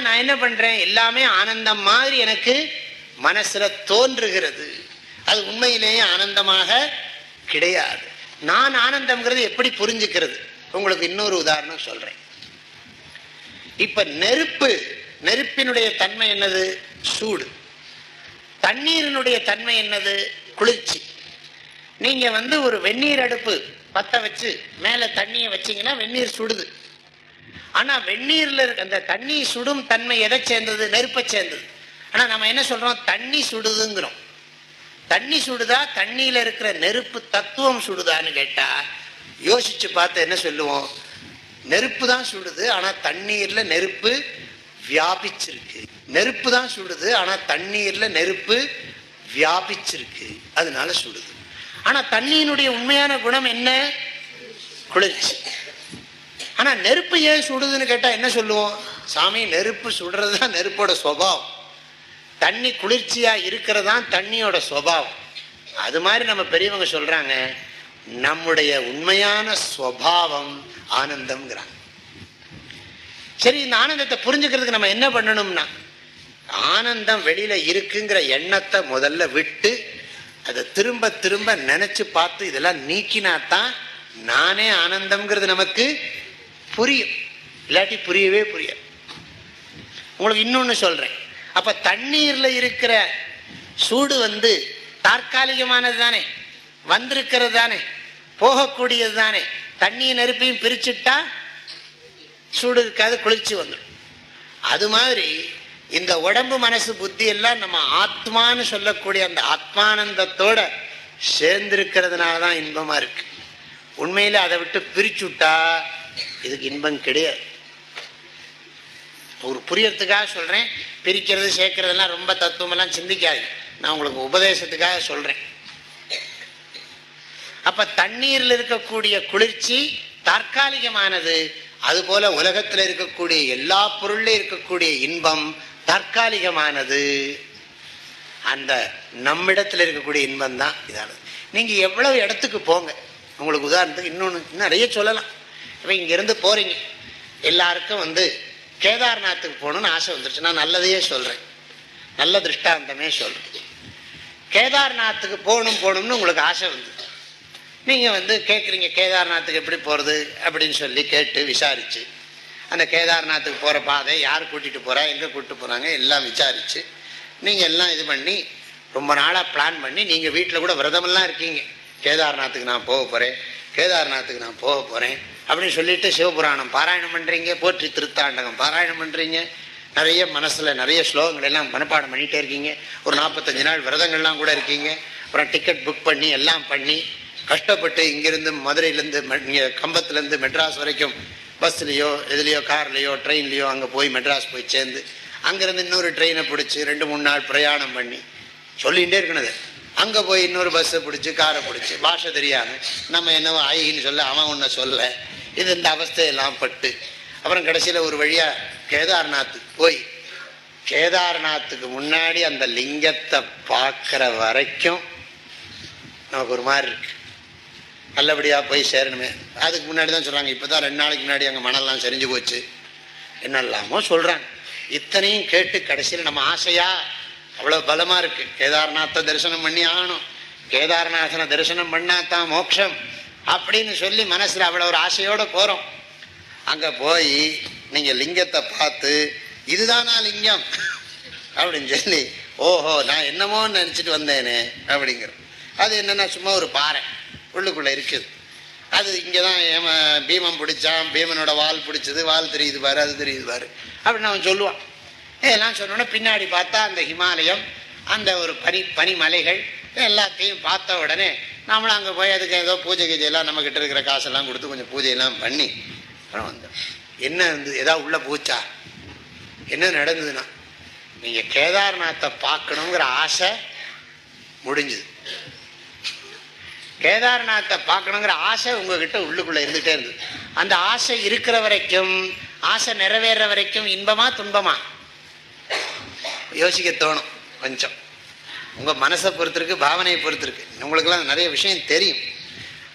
நான் என்ன பண்றேன்? எல்லாமே ஆனந்தம் மாதிரி எனக்கு மனசுல தோன்றுகிறது. அது உண்மையிலேயே ஆனந்தமாக கிடையாது. நான் ஆனந்தம்ங்கிறது எப்படி புரிஞ்சுக்கிறது? உங்களுக்கு இன்னொரு உதாரணம் சொல்றேன். இப்ப நெருப்பு நெருப்பினுடைய தன்மை என்னது? சூடு. தண்ணீரினுடைய தன்மை என்னது? குளிர்ச்சி. நீங்க வந்து ஒரு வெந்நீர் அடுப்பு பத்த வச்சு மேல தண்ணிய வச்சீங்கன்னா வெந்நீர் சுடுது. ஆனா வெந்நீர்ல இருக்க அந்த தண்ணி சுடும் தன்மை எதை சேர்ந்தது? நெருப்பை சேர்ந்தது. ஆனா நம்ம என்ன சொல்றோம்? தண்ணி சுடுதுங்கிறோம். தண்ணி சுடுதா தண்ணியில இருக்கிற நெருப்பு தத்துவம் சுடுதான்னு கேட்டா யோசிச்சு பார்த்து என்ன சொல்லுவோம்? நெருப்பு தான் சுடுது ஆனா தண்ணீர்ல நெருப்பு வியாபிச்சிருக்கு. நெருப்பு தான் சுடுது ஆனா தண்ணீர்ல நெருப்பு வியாபிச்சிருக்கு. அதனால சுடுது. ஆனா தண்ணியினுடைய உண்மையான குணம் என்ன? குளிர்ச்சி. ஆனா நெருப்பு ஏன் சுடுதுன்னு கேட்டா என்ன சொல்லுவோம்? சாமி நெருப்பு சுடுறது தான் நெருப்போட சுவாவம். தண்ணி குளிர்ச்சியா இருக்கிறது தான் தண்ணியோட சுவாவம். அது மாதிரி நம்ம பெரியவங்க சொல்றாங்க நம்முடைய உண்மையான ஸ்வபாவம் ஆனந்தம்ங்கிறாங்க. சரி இந்த ஆனந்தத்தை புரிஞ்சுக்கிறதுக்கு நம்ம என்ன பண்ணணும்னா ஆனந்தம் வெளியில இருக்குங்கிற எண்ணத்தை முதல்ல விட்டு அதை திரும்ப திரும்ப நினைச்சு பார்த்து இதெல்லாம் நீக்கினாதான் நானே ஆனந்தம்ங்கிறது நமக்கு புரியும். இல்லாட்டி புரியவே புரியாது. உங்களுக்கு இன்னொன்று சொல்கிறேன் அப்போ தண்ணீரில் இருக்கிற சூடு வந்து தற்காலிகமானது தானே? வந்திருக்கிறது தானே? போகக்கூடியது தானே? தண்ணியை நெருப்பையும் பிரிச்சுட்டா சூடு இருக்காது குளிர்ச்சி வந்துடும். அது மாதிரி இந்த உடம்பு மனசு புத்தி எல்லாம் நம்ம ஆத்மான்னு சொல்லக்கூடிய அந்த ஆத்மானந்தத்தோட சேர்ந்திருக்கிறதுனால தான் இன்பமாக இருக்குது உண்மையில் அதை விட்டு பிரிச்சு விட்டா இதுக்கு இன்பம் கிடையாது. ஒரு புரியறதுக்காக சொல்றேன் பிரிக்கிறது சேர்க்கறதுலாம் ரொம்ப தத்துவம் எல்லாம் சிந்திக்காது நான் உங்களுக்கு உபதேசத்துக்காக சொல்றேன். அப்ப தண்ணீர்ல இருக்கக்கூடிய குளிர்ச்சி தற்காலிகமானது அதுபோல உலகத்துல இருக்கக்கூடிய எல்லா பொருளும் இருக்கக்கூடிய இன்பம் தற்காலிகமானது. அந்த நம்மிடத்துல இருக்கக்கூடிய இன்பம் தான் இதானது. நீங்க எவ்வளவு இடத்துக்கு போங்க. உங்களுக்கு உதாரணத்துக்கு இன்னொன்று நிறைய சொல்லலாம். இப்போ இங்கேருந்து போகிறீங்க எல்லாருக்கும் வந்து கேதார்நாத்துக்கு போகணும்னு ஆசை வந்துருச்சு. நான் நல்லதையே சொல்கிறேன் நல்ல திருஷ்டாந்தமே சொல்கிறேன் கேதார்நாத்துக்கு போகணும் போகணும்னு உங்களுக்கு ஆசை வந்து. நீங்கள் வந்து கேட்குறீங்க கேதார்நாத்துக்கு எப்படி போகிறது அப்படின்னு சொல்லி கேட்டு விசாரித்து அந்த கேதார்நாத்துக்கு போகிற பாதை யார் கூட்டிகிட்டு போகிறா எங்கே கூப்பிட்டு போகிறாங்க எல்லாம் விசாரித்து நீங்கள் எல்லாம் இது பண்ணி ரொம்ப நாளாக பிளான் பண்ணி நீங்கள் வீட்டில் கூட விரதமெல்லாம் இருக்கீங்க. கேதார்நாத்துக்கு நான் போக போகிறேன் கேதார்நாத்துக்கு நான் போக போகிறேன் அப்படின்னு சொல்லிட்டு சிவபுராணம் பாராயணம் பண்ணுறீங்க போற்றி திருத்தாண்டகம் பாராயணம் பண்ணுறீங்க நிறைய மனசில் நிறைய ஸ்லோகங்கள் எல்லாம் மனப்பாடம் பண்ணிகிட்டே இருக்கீங்க. ஒரு நாற்பத்தஞ்சு நாள் விரதங்கள்லாம் கூட இருக்கீங்க. அப்புறம் டிக்கெட் புக் பண்ணி எல்லாம் பண்ணி கஷ்டப்பட்டு இங்கேருந்து மதுரையிலேருந்து இங்கே கம்பத்துலேருந்து மெட்ராஸ் வரைக்கும் பஸ்லேயோ எதுலேயோ கார்லேயோ ட்ரெயின்லேயோ அங்கே போய் மெட்ராஸ் போய் சேர்ந்து அங்கேருந்து இன்னொரு ட்ரெயினை பிடிச்சி ரெண்டு மூணு நாள் பிரயாணம் பண்ணி சொல்லிகிட்டே இருக்கணும் அங்கே போய் இன்னொரு பஸ்ஸை பிடிச்சி காரை பிடிச்சி. பாஷை தெரியாமல் நம்ம என்னவோ ஆயின்னு சொல்ல அவன் ஒன்றை சொல்ல. இது இந்த அவஸ்தையெல்லாம் பட்டு. அப்புறம் கடைசியில் ஒரு வழியாக கேதார்நாத்துக்கு போய் கேதார்நாத்துக்கு முன்னாடி அந்த லிங்கத்தை பார்க்குற வரைக்கும் நமக்கு ஒரு மாதிரி இருக்கு. நல்லபடியாக போய் சேரணுமே. அதுக்கு முன்னாடி தான் சொல்கிறாங்க இப்போ தான் ரெண்டு நாளைக்கு முன்னாடி அங்கே மணல்லாம் செறிஞ்சு போச்சு. என்னெல்லாமோ சொல்கிறாங்க இத்தனையும் கேட்டு கடைசியில் நம்ம ஆசையாக அவ்வளோ பலமாக இருக்கு. கேதார்நாத்தை தரிசனம் பண்ணி ஆகணும். கேதார்நாதனை தரிசனம் பண்ணாதான் மோட்சம் அப்படின்னு சொல்லி மனசில் அவ்வளோ ஒரு ஆசையோடு போகிறோம் அங்கே போய் நீங்கள் லிங்கத்தை பார்த்து இதுதானா லிங்கம்? அப்படின்னு சொல்லி ஓஹோ நான் என்னமோ நினச்சிட்டு வந்தேனே அப்படிங்கிற. அது என்னன்னா சும்மா ஒரு பாறை உள்ளுக்குள்ளே இருக்குது. அது இங்கே தான் ஏம பீமம் பிடிச்சான் பீமனோட வால் பிடிச்சது வால் தெரியுது பாரு அது தெரியுது பாரு அப்படின்னு அவன் சொல்லுவான். இதெல்லாம் சொன்னோன்னா பின்னாடி பார்த்தா அந்த ஹிமாலயம் அந்த ஒரு பனி பனிமலைகள் எல்லாத்தையும் பார்த்த உடனே நம்மளும் அங்கே போய் அதுக்கு ஏதோ பூஜை கீஜையெல்லாம் நம்மக்கிட்ட இருக்கிற காசெல்லாம் கொடுத்து கொஞ்சம் பூஜையெல்லாம் பண்ணி அப்புறம் வந்தோம். என்ன வந்து ஏதாவது உள்ள பூச்சா? என்ன நடந்ததுன்னா நீங்கள் கேதார்நாத்தை பார்க்கணுங்கிற ஆசை முடிஞ்சுது. கேதார்நாத்தை பார்க்கணுங்கிற ஆசை உங்ககிட்ட உள்ளுக்குள்ள இருந்துகிட்டே இருந்தது. அந்த ஆசை இருக்கிற வரைக்கும் ஆசை நிறைவேற வரைக்கும் இன்பமா துன்பமா? யோசிக்க தோணும் கொஞ்சம். உங்கள் மனசை பொறுத்திருக்கு பாவனையை பொறுத்திருக்கு. உங்களுக்கெல்லாம் நிறைய விஷயம் தெரியும்.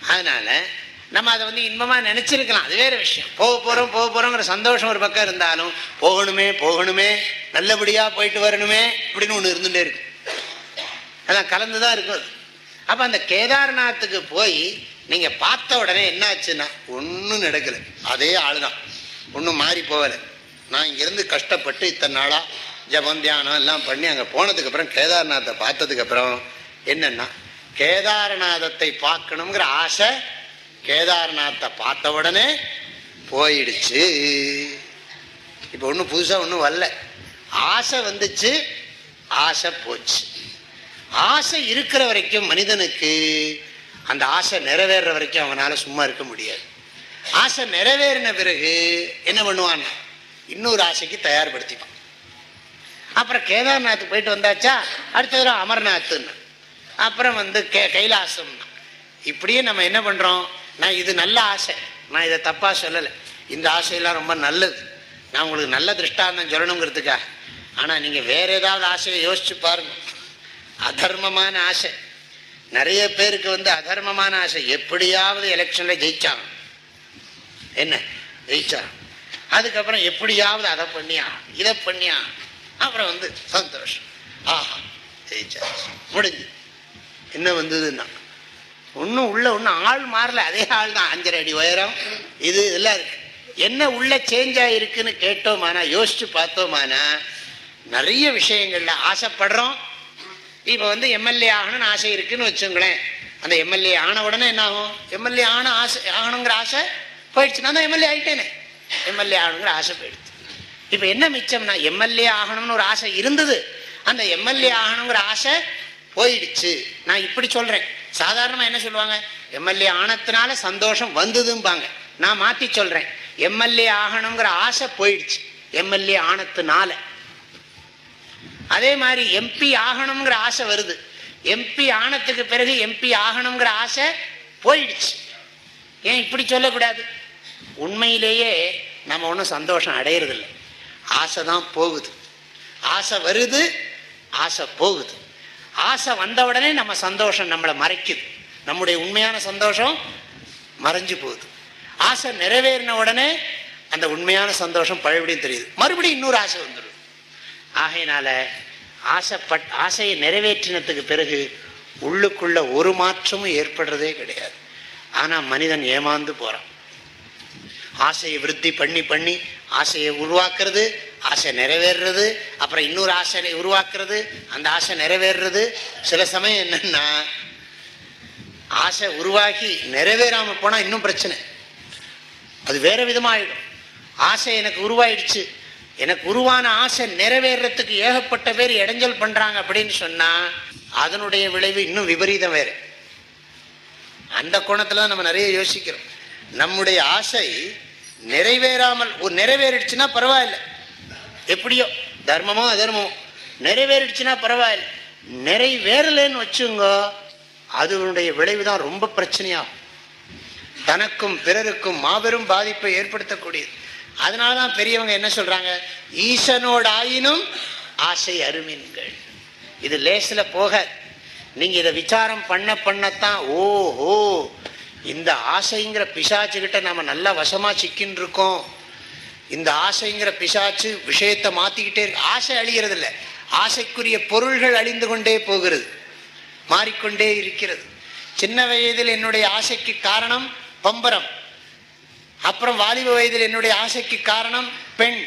அதனால் நம்ம அதை வந்து இன்பமாக நினச்சிருக்கலாம். அது வேறு விஷயம். போக போகிறோம் போக போகிறோங்கிற சந்தோஷம் ஒரு பக்கம் இருந்தாலும் போகணுமே போகணுமே நல்லபடியாக போயிட்டு வரணுமே அப்படின்னு ஒன்று இருந்துகிட்டே இருக்கு. அதான் கலந்துதான் இருக்கும் அது. அந்த கேதார்நாத்துக்கு போய் நீங்கள் பார்த்த உடனே என்ன ஆச்சுன்னா ஒன்றும் நடக்கலை. அதே ஆளுதான். ஒன்றும் மாறி போகலை. நான் இங்கேருந்து கஷ்டப்பட்டு இத்தனை நாளாக ஜபம் தியானம் எல்லாம் பண்ணி அங்கே போனதுக்கு அப்புறம் கேதார்நாத்தை பார்த்ததுக்கு அப்புறம் என்னன்னா கேதாரநாதத்தை பார்க்கணுங்கிற ஆசை கேதார்நாத்தை பார்த்த உடனே போயிடுச்சு. இப்போ ஒன்றும் புதுசாக ஒன்றும் வரல. ஆசை வந்துச்சு ஆசை போச்சு. ஆசை இருக்கிற வரைக்கும் மனிதனுக்கு அந்த ஆசை நிறைவேற வரைக்கும் அவனால் சும்மா இருக்க முடியாது. ஆசை நிறைவேறின பிறகு என்ன பண்ணுவான் இன்னொரு ஆசைக்கு தயார்படுத்திப்பான். அப்புறம் கேதார்நாத் போயிட்டு வந்தாச்சா? அடுத்த தடவை அமர்நாத்னு அப்புறம் வந்து கே கைலாசம் இப்படியே நம்ம என்ன பண்ணுறோம் நான் இது நல்ல ஆசை. நான் இதை தப்பாக சொல்லலை. இந்த ஆசையெல்லாம் ரொம்ப நல்லது. நான் உங்களுக்கு நல்ல திருஷ்டாந்தம் சொல்லணுங்கிறதுக்காக. ஆனால் நீங்கள் வேற ஏதாவது ஆசையை யோசிச்சு பாருங்க. அதர்மமான ஆசை. நிறைய பேருக்கு வந்து அதர்மமான ஆசை. எப்படியாவது எலெக்ஷனில் ஜெயிச்சாங்க. என்ன? ஜெயிச்சாங்க. அதுக்கப்புறம் எப்படியாவது அதை பண்ணியா இதை பண்ணியா அப்புறம் வந்து சந்தோஷம். ஆஹா ஜெயிச்சாச்சு. முடிஞ்சு. என்ன வந்ததுன்னா ஒன்றும் உள்ள ஒன்றும் ஆள் மாறல. அதே ஆள் தான். அஞ்சரை அடி உயரம். இது இதெல்லாம் இருக்கு. என்ன உள்ள சேஞ்ச் ஆகிருக்குன்னு கேட்டோமானா யோசிச்சு பார்த்தோமானா நிறைய விஷயங்கள்ல ஆசைப்படுறோம். இப்போ வந்து எம்எல்ஏ ஆகணும்னு ஆசை இருக்குன்னு வச்சுங்களேன். அந்த எம்எல்ஏ ஆன உடனே என்ன ஆகும்? எம்எல்ஏ ஆன ஆசை ஆகணுங்கிற ஆசை போயிடுச்சுன்னா நான் தான் எம்எல்ஏ ஆகிட்டேனே எம்எல்ஏ ஆகணுங்கிற ஆசை போயிடுச்சு. இப்போ என்ன மிச்சம்னா எம்எல்ஏ ஆகணும்னு ஒரு ஆசை இருந்தது. அந்த எம்எல்ஏ ஆகணுங்கிற ஆசை போயிடுச்சு. நான் இப்படி சொல்றேன். சாதாரணமா என்ன சொல்லுவாங்க? எம்எல்ஏ ஆனத்தினால சந்தோஷம் வந்ததும்பாங்க. நான் மாத்தி சொல்றேன். எம்எல்ஏ ஆகணுங்கிற ஆசை போயிடுச்சு. எம்எல்ஏ ஆனதுனால. அதே மாதிரி எம்பி ஆகணுங்கிற ஆசை வருது. எம்பி ஆனத்துக்கு பிறகு எம்பி ஆகணுங்கிற ஆசை போயிடுச்சு. ஏன் இப்படி சொல்லக்கூடாது? உண்மையிலேயே நம்ம ஒன்றும் சந்தோஷம் அடையிறதில்லை. ஆசை தான் போகுது. ஆசை வருது ஆசை போகுது. ஆசை வந்த உடனே நம்ம சந்தோஷம் நம்மளை மறைக்குது. நம்முடைய உண்மையான சந்தோஷம் மறைஞ்சு போகுது. ஆசை நிறைவேறின உடனே அந்த உண்மையான சந்தோஷம் பழுபடியும் தெரியுது. மறுபடியும் இன்னொரு ஆசை வந்துடும் ஆகையினால ஆசைப்பட் ஆசையை நிறைவேற்றினத்துக்கு பிறகு உள்ளுக்குள்ள ஒரு மாற்றமும் ஏற்படுறதே கிடையாது. ஆனால் மனிதன் ஏமாந்து போகிறான் ஆசையை விருத்தி பண்ணி பண்ணி ஆசையை உருவாக்குறது ஆசை நிறைவேறுறது அப்புறம் இன்னொரு ஆசை உருவாக்குறது அந்த ஆசை நிறைவேறுறது. சில சமயம் என்னன்னா ஆசை உருவாகி நிறைவேறாமல் போனால் இன்னும் பிரச்சனை. அது வேற விதமாகிடும் ஆசை எனக்கு உருவாயிடுச்சு. எனக்கு உருவான ஆசை நிறைவேறத்துக்கு ஏகப்பட்ட பேர் இடைஞ்சல் பண்ணுறாங்க அப்படின்னு சொன்னால் அதனுடைய விளைவு இன்னும் விபரீதம் வேறு. அந்த கோணத்தில் தான் நம்ம நிறைய யோசிக்கிறோம். நம்முடைய ஆசை நிறைவேறாமல் ஒரு நிறைவேறிடுச்சுன்னா பரவாயில்ல. எப்படியோ? தர்மமோ அதர்மமோ. நிறைவேறிடுச்சுன்னா பரவாயில்ல. நிறைவேறலைன்னு வச்சுங்க அதனுடைய விளைவு தான் ரொம்ப பிரச்சனையாகும். தனக்கும் பிறருக்கும் மாபெரும் பாதிப்பை ஏற்படுத்தக்கூடியது. அதனால தான் பெரியவங்க என்ன சொல்றாங்க? ஈசனோட ஆயினும் ஆசை அருமின்கள். இது லேசில் போக நீங்க இதை விசாரம் பண்ண பண்ணத்தான் ஓஹோ இந்த ஆசைங்கிற பிசாச்சுக்கிட்ட நாம் நல்லா வசமாக சிக்கின்னு இருக்கோம் இந்த ஆசைங்கிற பிசாச்சு விஷயத்தை மாற்றிக்கிட்டே இருக்கு. ஆசை அழிகிறது இல்லை ஆசைக்குரிய பொருள்கள் அழிந்து கொண்டே போகிறது. மாறிக்கொண்டே இருக்கிறது. சின்ன வயதில் என்னுடைய ஆசைக்கு காரணம் பம்பரம். அப்புறம் வாலிப வயதில் என்னுடைய ஆசைக்கு காரணம் பெண்.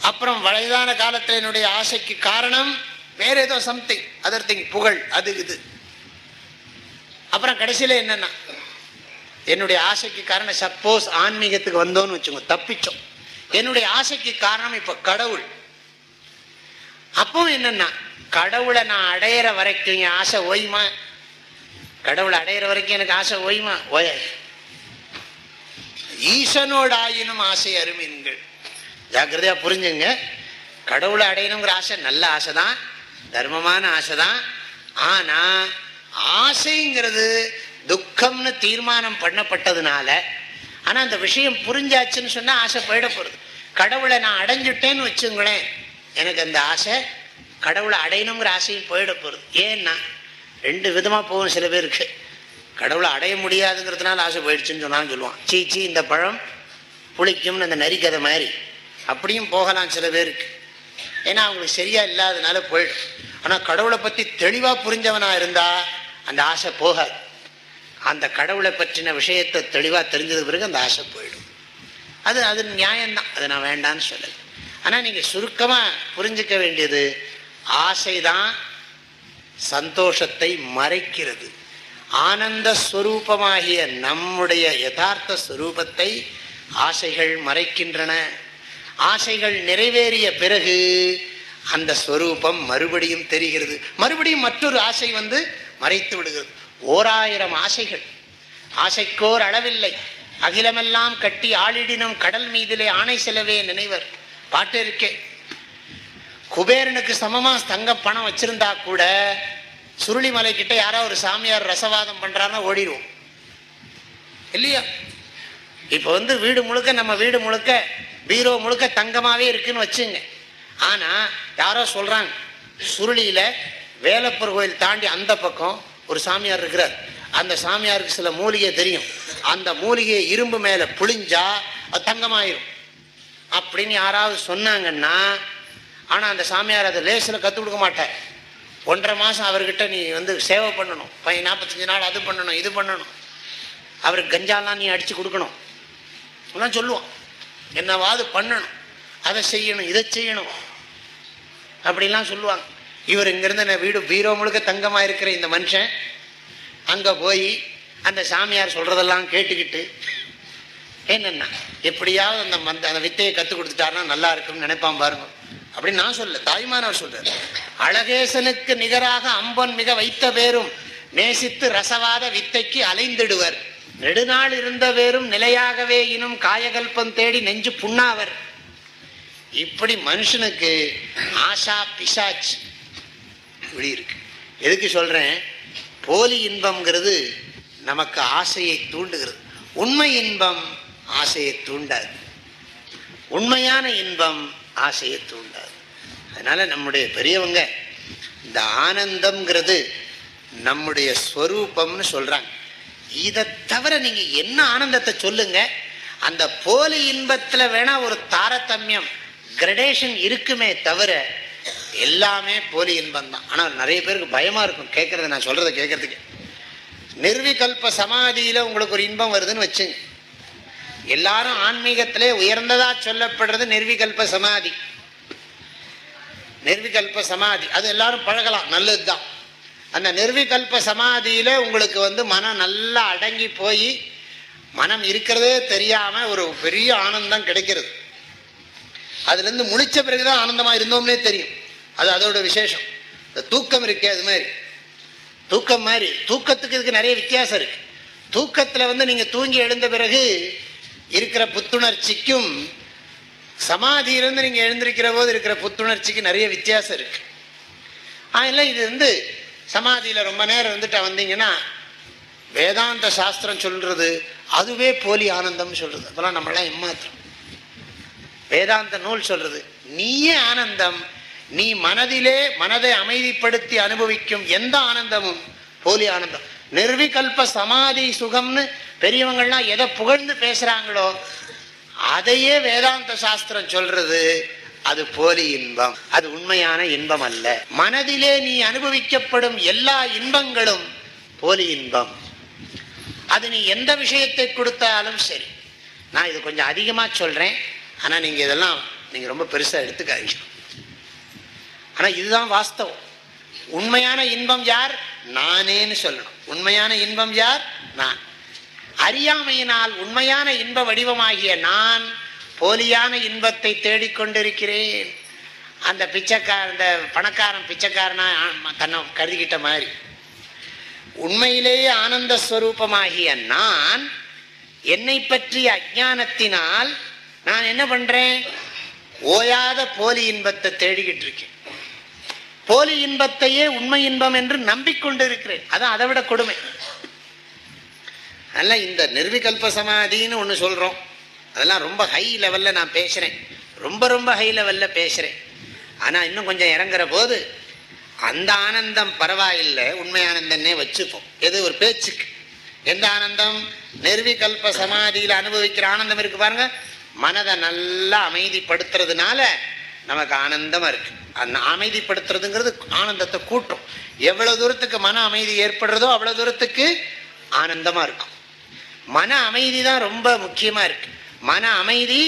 அப்புறம் வயதான காலத்தில் என்னுடைய ஆசைக்கு காரணம் வேற ஏதோ சம்திங் அதர் திங் புகழ் அது இது. அப்புறம் கடைசியில் என்னென்னா என்னுடைய ஆசைக்கு காரணம் சப்போஸ் ஆன்மீகத்துக்கு வந்தோன்னு வச்சுக்கோங்க தப்பிச்சோம். என்னுடைய ஆசைக்கு காரணம் இப்ப கடவுள். அப்போ என்னன்னா கடவுளை நான் அடையிற வரைக்கும் என் ஆசை ஓய்மா கடவுளை அடையிற வரைக்கும் எனக்கு ஆசை ஓய்மா ஓய ஈசனோட ஆயினும் ஆசை அருமீன்கள். ஜாக்கிரதையா புரிஞ்சுங்க. கடவுளை அடையணுங்கிற ஆசை நல்ல ஆசை தான் தர்மமான ஆசை தான் ஆனா ஆசைங்கிறது துக்கம்னு தீர்மானம் பண்ணப்பட்டதுனால ஆனால் அந்த விஷயம் புரிஞ்சாச்சுன்னு சொன்னால் ஆசை போயிட போகிறது கடவுளை நான் அடைஞ்சுட்டேன்னு வச்சுங்களேன் எனக்கு அந்த ஆசை கடவுளை அடையணுங்கிற ஆசையும் போயிட போகிறது ஏன்னா ரெண்டு விதமாக போகும் சில பேருக்கு. கடவுளை அடைய முடியாதுங்கிறதுனால ஆசை போயிடுச்சுன்னு சொன்னாலும் சொல்லுவான். சீ சீ இந்த பழம் புளிக்கும்னு அந்த நரிக்கதை மாதிரி. அப்படியும் போகலாம் சில பேருக்கு. ஏன்னா அவங்களுக்கு சரியா இல்லாதனால போயிடும். ஆனால் கடவுளை பற்றி தெளிவாக புரிஞ்சவனாக இருந்தால் அந்த ஆசை போகாது. அந்த கடவுளை பற்றின விஷயத்தை தெளிவாக தெரிஞ்சது பிறகு அந்த ஆசை போயிடும். அது அது நியாயம்தான். அதை நான் வேண்டான்னு சொல்லலை. ஆனால் நீங்கள் சுருக்கமாக புரிஞ்சுக்க வேண்டியது ஆசைதான் சந்தோஷத்தை மறைக்கிறது. ஆனந்த ஸ்வரூபமாகிய நம்முடைய யதார்த்த ஸ்வரூபத்தை ஆசைகள் மறைக்கின்றன. ஆசைகள் நிறைவேறிய பிறகு அந்த ஸ்வரூபம் மறுபடியும் தெரிகிறது. மறுபடியும் மற்றொரு ஆசை வந்து மறைத்து விடுகிறது. ஓராயிரம் ஆசைகள். ஆசைக்கோர் அளவில்லை. அகிலமெல்லாம் கட்டி ஆளிடினும் கடல் மீதிலே ஆணை செலவே நினைவர். பாட்டு இருக்கே. குபேரனுக்கு சமமா தங்க பணம் வச்சிருந்தா கூட சுருளிமலை கிட்ட யாரோ ஒரு சாமியார் ரசவாதம் பண்றாருன்னா ஓடிடுவோம் இல்லையா? இப்போ வந்து வீடு முழுக்க நம்ம வீடு முழுக்க பீரோ முழுக்க தங்கமாவே இருக்குன்னு வச்சுங்க. ஆனா யாரோ சொல்றாங்க சுருளியில வேலப்பர் கோயில் தாண்டி அந்த பக்கம் ஒரு சாமியார் இருக்கிறார். அந்த சாமியாருக்கு சில மூலிகை தெரியும். அந்த மூலிகையை இரும்பு மேல புளிஞ்சா அது தங்கமாயிரும். அப்படின்னு யாராவது சொன்னாங்கன்னா ஆனா அந்த சாமியார் அதை லேசில் கற்றுக் கொடுக்க மாட்டார். ஒன்றரை மாசம் அவர்கிட்ட நீ வந்து சேவை பண்ணணும். பையன் நாற்பத்தஞ்சு நாள் அது பண்ணணும் இது பண்ணணும். அவருக்கு கஞ்சாலாம் நீ அடிச்சு கொடுக்கணும். எல்லாம் சொல்லுவான். என்னவாது பண்ணணும். அதை செய்யணும் இதை செய்யணும். அப்படிலாம் சொல்லுவாங்க. இவர் இங்கிருந்து நான் வீடு பீரோ முழுக்க தங்கமாக இருக்கிற இந்த மனுஷன் அங்கே போய் அந்த சாமியார் சொல்கிறதெல்லாம் கேட்டுக்கிட்டு என்னென்னா எப்படியாவது அந்த மந்த அந்த வித்தையை கற்றுக் கொடுத்துட்டாருன்னா நல்லா இருக்கும்னு நினைப்பான் பாருங்க. அப்படின்னு நான் சொல்ல தாய்மானவர் சொல்றாரு. அழகேசனுக்கு நிகராக அம்பன் மிக வைத்த பேரும் நேசித்து ரசவாத வித்தைக்கு அலைந்திடுவர். நெடுநாள் இருந்த பேரும் நிலையாகவே இனும் காயகல்பம் தேடி நெஞ்சு புண்ணாவர். இப்படி மனுஷனுக்கு ஆஷா பிசாச் இப்படி இருக்கு. எதுக்கு சொல்கிறேன் போலி இன்பம்ங்கிறது நமக்கு ஆசையை தூண்டுகிறது. உண்மை இன்பம் ஆசையை தூண்டாது. உண்மையான இன்பம் ஆசையை தூண்டாது. அதனால் நம்முடைய பெரியவங்க இந்த ஆனந்தம்ங்கிறது நம்முடைய ஸ்வரூபம்னு சொல்கிறாங்க இதை தவிர நீங்கள் என்ன ஆனந்தத்தை சொல்லுங்க? அந்த போலி இன்பத்தில் வேணால் ஒரு தாரதமியம் கிரடேஷன் இருக்குமே தவிர எல்லாமே போலி இன்பம் தான் ஆனால் நிறைய பேருக்கு பயமாக இருக்கும். கேட்கறத நான் சொல்கிறத கேட்கறதுக்கு. நிர்விகல்ப சமாதியில் உங்களுக்கு ஒரு இன்பம் வருதுன்னு வச்சுங்க. எல்லாரும் ஆன்மீகத்திலே உயர்ந்ததாக சொல்லப்படுறது நிர்விகல்ப சமாதி. நிர்விகல்ப சமாதி. அது எல்லாரும் பழகலாம். நல்லதுதான். அந்த நிர்விகல்ப சமாதியில் உங்களுக்கு வந்து மனம் நல்லா அடங்கி போய் மனம் இருக்கிறதே தெரியாமல் ஒரு பெரிய ஆனந்தம் கிடைக்கிறது. அதுலேருந்து முடித்த முழிச்ச பிறகுதான் ஆனந்தமாக இருந்தோம்னே தெரியும். அது அதோட விசேஷம். இந்த தூக்கம் இருக்கே அது மாதிரி. தூக்கம் மாதிரி தூக்கத்துக்கு இதுக்கு நிறைய வித்தியாசம் இருக்கு. தூக்கத்தில் வந்து நீங்கள் தூங்கி எழுந்த பிறகு இருக்கிற புத்துணர்ச்சிக்கும் சமாதியிலிருந்து நீங்கள் எழுந்திருக்கிற போது இருக்கிற புத்துணர்ச்சிக்கு நிறைய வித்தியாசம் இருக்கு. அதெல்லாம் இது வந்து சமாதியில் ரொம்ப நேரம் இருந்துட்டு வந்தீங்கன்னா வேதாந்த சாஸ்திரம் சொல்றது அதுவே போலி ஆனந்தம் சொல்றது. அப்பெல்லாம் நம்மளாம் ஏமாத்திரம் வேதாந்த நூல் சொல்றது நீயே ஆனந்தம் நீ மனதிலே மனதை அமைதிப்படுத்தி அனுபவிக்கும் எந்த ஆனந்தமும்? போலி ஆனந்தம். நிர்விகல்ப சமாதி சுகம்னு பெரியவங்கள்லாம் எதை புகழ்ந்து பேசுறாங்களோ அதையே வேதாந்த சாஸ்திரம் சொல்றது அது போலி இன்பம். அது உண்மையான இன்பம் அல்ல. மனதிலே நீ அனுபவிக்கப்படும் எல்லா இன்பங்களும் போலி இன்பம். அது நீ எந்த விஷயத்தை கொடுத்தாலும் சரி. நான் இது கொஞ்சம் அதிகமாக சொல்றேன். ஆனால் நீங்க இதெல்லாம் நீங்க ரொம்ப பெருசாக எடுத்துக்காதீங்க. ஆனா இதுதான் வாஸ்தவம். உண்மையான இன்பம் யார்? நானேன்னு சொல்லணும். உண்மையான இன்பம் யார்? நான். அறியாமையினால் உண்மையான இன்ப வடிவமாகிய நான் போலியான இன்பத்தை தேடிக்கொண்டிருக்கிறேன் அந்த பிச்சைக்கார அந்த பணக்காரன் பிச்சைக்காரனா தன்னை கருதிக்கிட்ட மாதிரி. உண்மையிலேயே ஆனந்த ஸ்வரூபமாகிய நான் என்னை பற்றிய அஜானத்தினால் நான் என்ன பண்றேன்? ஓயாத போலி இன்பத்தை தேடிக்கிட்டு இருக்கேன். போலி இன்பத்தையே உண்மை இன்பம் என்று நம்பிக்கொண்டு இருக்கிறேன் அதான் அதை விட கொடுமை. அதெல்லாம் இந்த நிர்விகல்ப சமாதின்னு ஒன்று சொல்கிறோம் அதெல்லாம் ரொம்ப ஹை லெவலில் நான் பேசுகிறேன் ரொம்ப ரொம்ப ஹை லெவலில் பேசுகிறேன் ஆனால் இன்னும் கொஞ்சம் இறங்குற போது அந்த ஆனந்தம் பரவாயில்லை. உண்மை ஆனந்தன்னே வச்சுப்போம். எது? ஒரு பேச்சுக்கு. எந்த ஆனந்தம்? நிர்விகல்ப சமாதியில் அனுபவிக்கிற ஆனந்தம் இருக்கு பாருங்க. மனதை நல்லா அமைதிப்படுத்துறதுனால நமக்கு ஆனந்தமாக இருக்குது அந்த அமைதிப்படுத்துறதுங்கிறது ஆனந்தத்தை கூட்டும். எவ்வளோ தூரத்துக்கு மன அமைதி ஏற்படுறதோ அவ்வளோ தூரத்துக்கு ஆனந்தமாக இருக்கும். மன அமைதி தான் ரொம்ப முக்கியமாக இருக்கு. மன அமைதி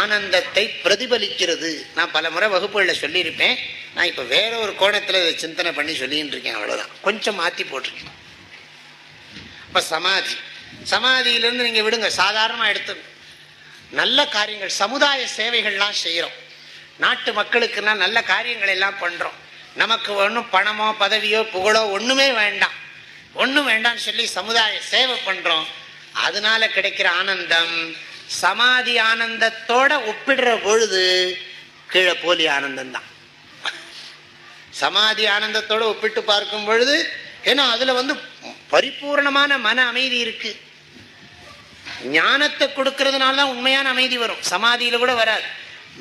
ஆனந்தத்தை பிரதிபலிக்கிறது. நான் பல முறை வகுப்புகளில் சொல்லியிருப்பேன். நான் இப்போ வேற ஒரு கோணத்தில் இதை சிந்தனை பண்ணி சொல்லிட்டு இருக்கேன் அவ்வளோதான் கொஞ்சம் மாற்றி போட்டிருக்கேன். இப்போ சமாதி. சமாதியிலேருந்து நீங்கள் விடுங்க. சாதாரணமாக எடுத்து நல்ல காரியங்கள் சமுதாய சேவைகள்லாம் செய்கிறோம் நாட்டு மக்களுக்குன்னா நல்ல காரியங்கள் எல்லாம் பண்ணுறோம் நமக்கு ஒன்றும் பணமோ பதவியோ புகழோ ஒன்றுமே வேண்டாம். ஒன்றும் வேண்டாம்னு சொல்லி சமுதாய சேவை பண்ணுறோம் அதனால கிடைக்கிற ஆனந்தம் சமாதி ஆனந்தத்தோட ஒப்பிடுற பொழுது கீழே போலி ஆனந்தம் தான். சமாதி ஆனந்தத்தோட ஒப்பிட்டு பார்க்கும் பொழுது ஏன்னா அதில் வந்து பரிபூர்ணமான மன அமைதி இருக்கு. ஞானத்தை கொடுக்கறதுனால தான் உண்மையான அமைதி வரும். சமாதியில கூட வராது.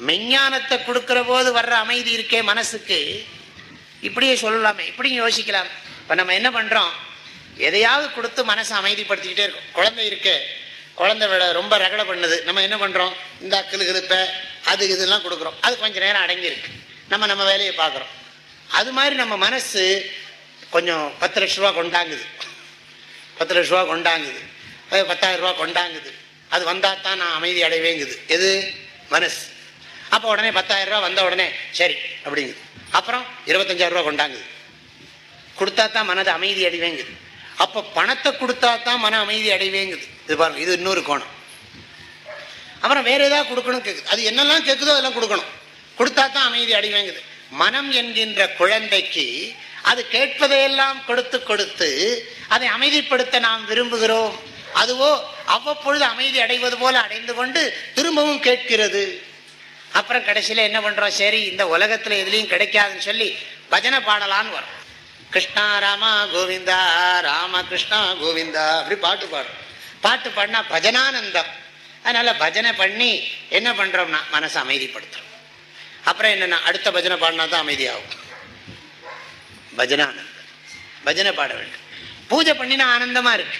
மெஞ்ஞானத்தை கொடுக்கிற போது வர்ற அமைதி இருக்கே மனசுக்கு. இப்படியே சொல்லலாமே. இப்படியும் யோசிக்கலாம். இப்ப நம்ம என்ன பண்றோம்? எதையாவது கொடுத்து மனசை அமைதிப்படுத்திக்கிட்டே இருக்கும். குழந்தை இருக்கு. குழந்தை விட ரொம்ப ரகடை பண்ணுது. நம்ம என்ன பண்றோம்? இந்த அக்கல் கிருப்ப அது இதெல்லாம் கொடுக்குறோம். அது கொஞ்சம் நேரம் அடங்கியிருக்கு. நம்ம நம்ம வேலையை பார்க்குறோம். அது மாதிரி நம்ம மனசு கொஞ்சம் பத்து லட்ச ரூபா கொண்டாங்குது. பத்து லட்ச ரூபா கொண்டாங்குது. பத்தாயிரம் ரூபா கொண்டாங்குது. அது வந்தால் தான் நான் அமைதி அடைவேங்குது. எது? மனசு. அப்போ உடனே பத்தாயிரம் ரூபா வந்த உடனே சரி அப்படிங்குது அப்புறம் இருபத்தஞ்சாயிரம் ரூபா கொண்டாங்குது கொடுத்தா தான் மனது அமைதி அடைவேங்குது. அப்போ பணத்தை கொடுத்தா தான் மன அமைதி அடைவேங்குது. இது பாருங்க இது இன்னொரு கோணம். அப்புறம் வேற ஏதாவது கொடுக்கணும் கேட்குது அது என்னெல்லாம் கேட்குதோ அதெல்லாம் கொடுக்கணும். கொடுத்தா தான் அமைதி அடைவேங்குது. மனம் என்கின்ற குழந்தைக்கு அது கேட்பதையெல்லாம் கொடுத்து கொடுத்து அதை அமைதிப்படுத்த நாம் விரும்புகிறோம். அதுவோ அவ்வப்பொழுது அமைதி அடைவது போல அடைந்து கொண்டு திரும்பவும் கேட்கிறது. அப்புறம் கடைசியில் என்ன பண்ணுறோம் சரி இந்த உலகத்தில் எதுலேயும் கிடைக்காதுன்னு சொல்லி பஜனை பாடலான்னு வரும். கிருஷ்ணா ராமா கோவிந்தா ராம கிருஷ்ணா கோவிந்தா அப்படி பாட்டு பாடும் பாட்டு பாடினா பஜனானந்தம். அதனால் பஜனை பண்ணி என்ன பண்ணுறோம்னா மனசை அமைதிப்படுத்துறோம். அப்புறம் என்னென்னா அடுத்த பஜனை பாடினா தான் அமைதியாகும். பஜனானந்தம். பஜனை பாட வேண்டும். பூஜை பண்ணினா ஆனந்தமாக இருக்கு.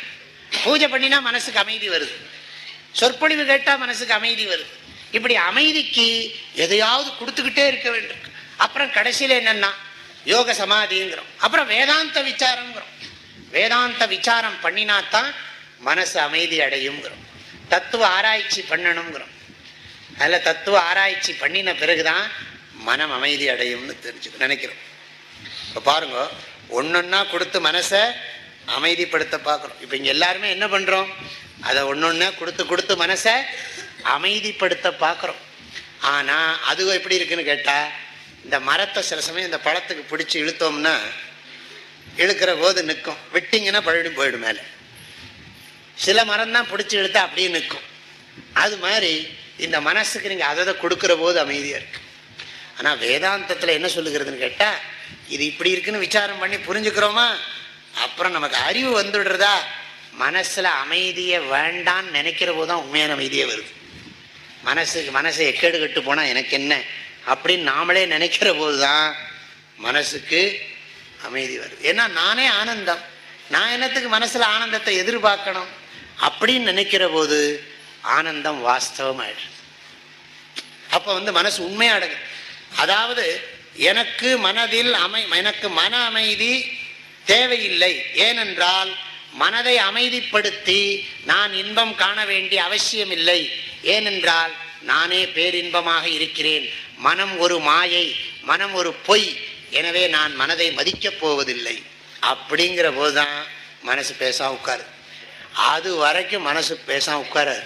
பூஜை பண்ணினா மனசுக்கு அமைதி வருது. சொற்பொழிவு கேட்டால் மனசுக்கு அமைதி வருது. இப்படி அமைதிக்கு எதையாவது கொடுத்துக்கிட்டே இருக்க வேண்டும். அப்புறம் கடைசியில் என்னன்னா யோக சமாதிங்கிறோம். அப்புறம் வேதாந்த விசாரங்கிறோம் வேதாந்த விசாரம் பண்ணினா தான் மனசு அமைதி அடையுங்கிறோம் தத்துவ ஆராய்ச்சி பண்ணணுங்கிறோம். அதில் தத்துவ ஆராய்ச்சி பண்ணின பிறகுதான் மனம் அமைதி அடையும்னு தெரிஞ்சு நினைக்கிறோம். இப்போ பாருங்க ஒன்னொன்னா கொடுத்து மனசை அமைதிப்படுத்த பார்க்குறோம் இப்போ இங்கே எல்லாருமே என்ன பண்ணுறோம் அதை ஒன்னொன்னா கொடுத்து கொடுத்து மனசை அமைதிப்படுத்த பார்க்குறோம் ஆனால் அது எப்படி இருக்குன்னு கேட்டால் இந்த மரத்தை சில சமயம் இந்த பழத்துக்கு பிடிச்சி இழுத்தோம்னா இழுக்கிற போது நிற்கும். விட்டிங்கன்னா பழுடும் போயிடும் மேலே. சில மரம் தான் பிடிச்சி இழுத்தா அப்படியே நிற்கும். அது மாதிரி இந்த மனசுக்கு நீங்கள் அதை கொடுக்குற போது அமைதியாக இருக்கு. ஆனால் வேதாந்தத்தில் என்ன சொல்லுகிறதுன்னு கேட்டால் இது இப்படி இருக்குன்னு விசாரம் பண்ணி புரிஞ்சுக்கிறோமா? அப்புறம் நமக்கு அறிவு வந்துடுறதா? மனசில் அமைதியை வேண்டான்னு நினைக்கிற போது தான் உண்மையான அமைதியே வருது. மனசுக்கு மனசை எக்கேடு கட்டு போனால் எனக்கு என்ன அப்படின்னு நாமளே நினைக்கிற போது தான் மனசுக்கு அமைதி வருது. ஏன்னா நானே ஆனந்தம். நான் என்னத்துக்கு மனசில் ஆனந்தத்தை எதிர்பார்க்கணும்? அப்படின்னு நினைக்கிற போது ஆனந்தம் வாஸ்தவம் ஆயிடுது அப்போ வந்து மனசு உண்மையாடுது. அதாவது எனக்கு மனதில் அமை எனக்கு மன அமைதி தேவையில்லை. ஏனென்றால் மனதை அமைதிப்படுத்தி நான் இன்பம் காண வேண்டிய அவசியம் இல்லை ஏனென்றால் நானே பேரின்பமாக இருக்கிறேன். மனம் ஒரு மாயை மனம் ஒரு பொய். எனவே நான் மனதை மதிக்கப் போவதில்லை. அப்படிங்கிற போதுதான் மனசு பேசாம உட்காரு அது வரைக்கும் மனசு பேசாம உட்காராது.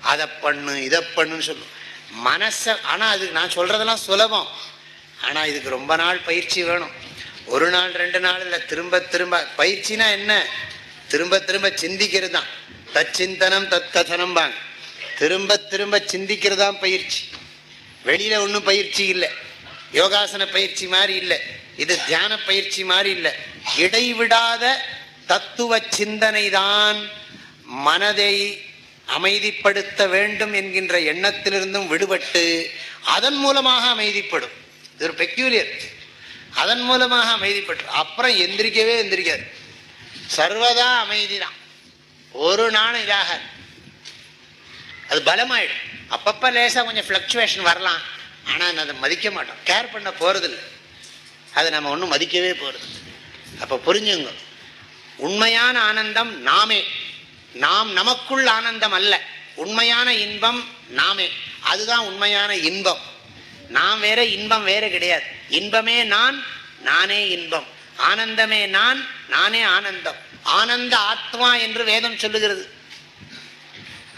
அதை பண்ணு இதை பண்ணுன்னு சொல்லும். மனசை ஆனால் அதுக்கு நான் சொல்கிறதெல்லாம் சுலபம். ஆனால் இதுக்கு ரொம்ப நாள் பயிற்சி வேணும். ஒரு நாள் ரெண்டு நாள் இல்லை திரும்ப திரும்ப. பயிற்சினா என்ன? திரும்ப திரும்ப சிந்திக்கிறது தான் தச்சிந்தனம் தத்கதனம் பாங்க திரும்ப திரும்ப சிந்திக்கிறது தான் பயிற்சி. வெளியில ஒன்றும் பயிற்சி இல்லை. யோகாசன பயிற்சி மாதிரி இல்லை. இது தியான பயிற்சி மாதிரி இல்லை. இடைவிடாத தத்துவ சிந்தனை தான் மனதை அமைதிப்படுத்த வேண்டும் என்கின்ற எண்ணத்திலிருந்தும் விடுபட்டு அதன் மூலமாக அமைதிப்படும். இது ஒரு பெக்யூலியர் அதன் மூலமாக அமைதிப்பட்டு அப்புறம் எந்திரிக்கவே எந்திரிக்காது. சர்வதா அமைதி தான் ஒரு நாளும் இதாக அது பலமாயிடும். அப்பப்போ லேசாக கொஞ்சம் ஃப்ளக்சுவேஷன் வரலாம். ஆனால் அதை மதிக்க மாட்டோம். கேர் பண்ண போறதில்லை. அதை நம்ம ஒன்றும் மதிக்கவே போகிறது அப்போ புரிஞ்சுங்க. உண்மையான ஆனந்தம் நாமே. நாம் நமக்குள் ஆனந்தம் அல்ல. உண்மையான இன்பம் நாமே. அதுதான் உண்மையான இன்பம். நாம் வேற இன்பம் வேற கிடையாது. இன்பமே நான் நானே இன்பம். ஆனந்தமே நான் நானே ஆனந்தம். ஆனந்த ஆத்மா என்று வேதம் சொல்லுகிறது.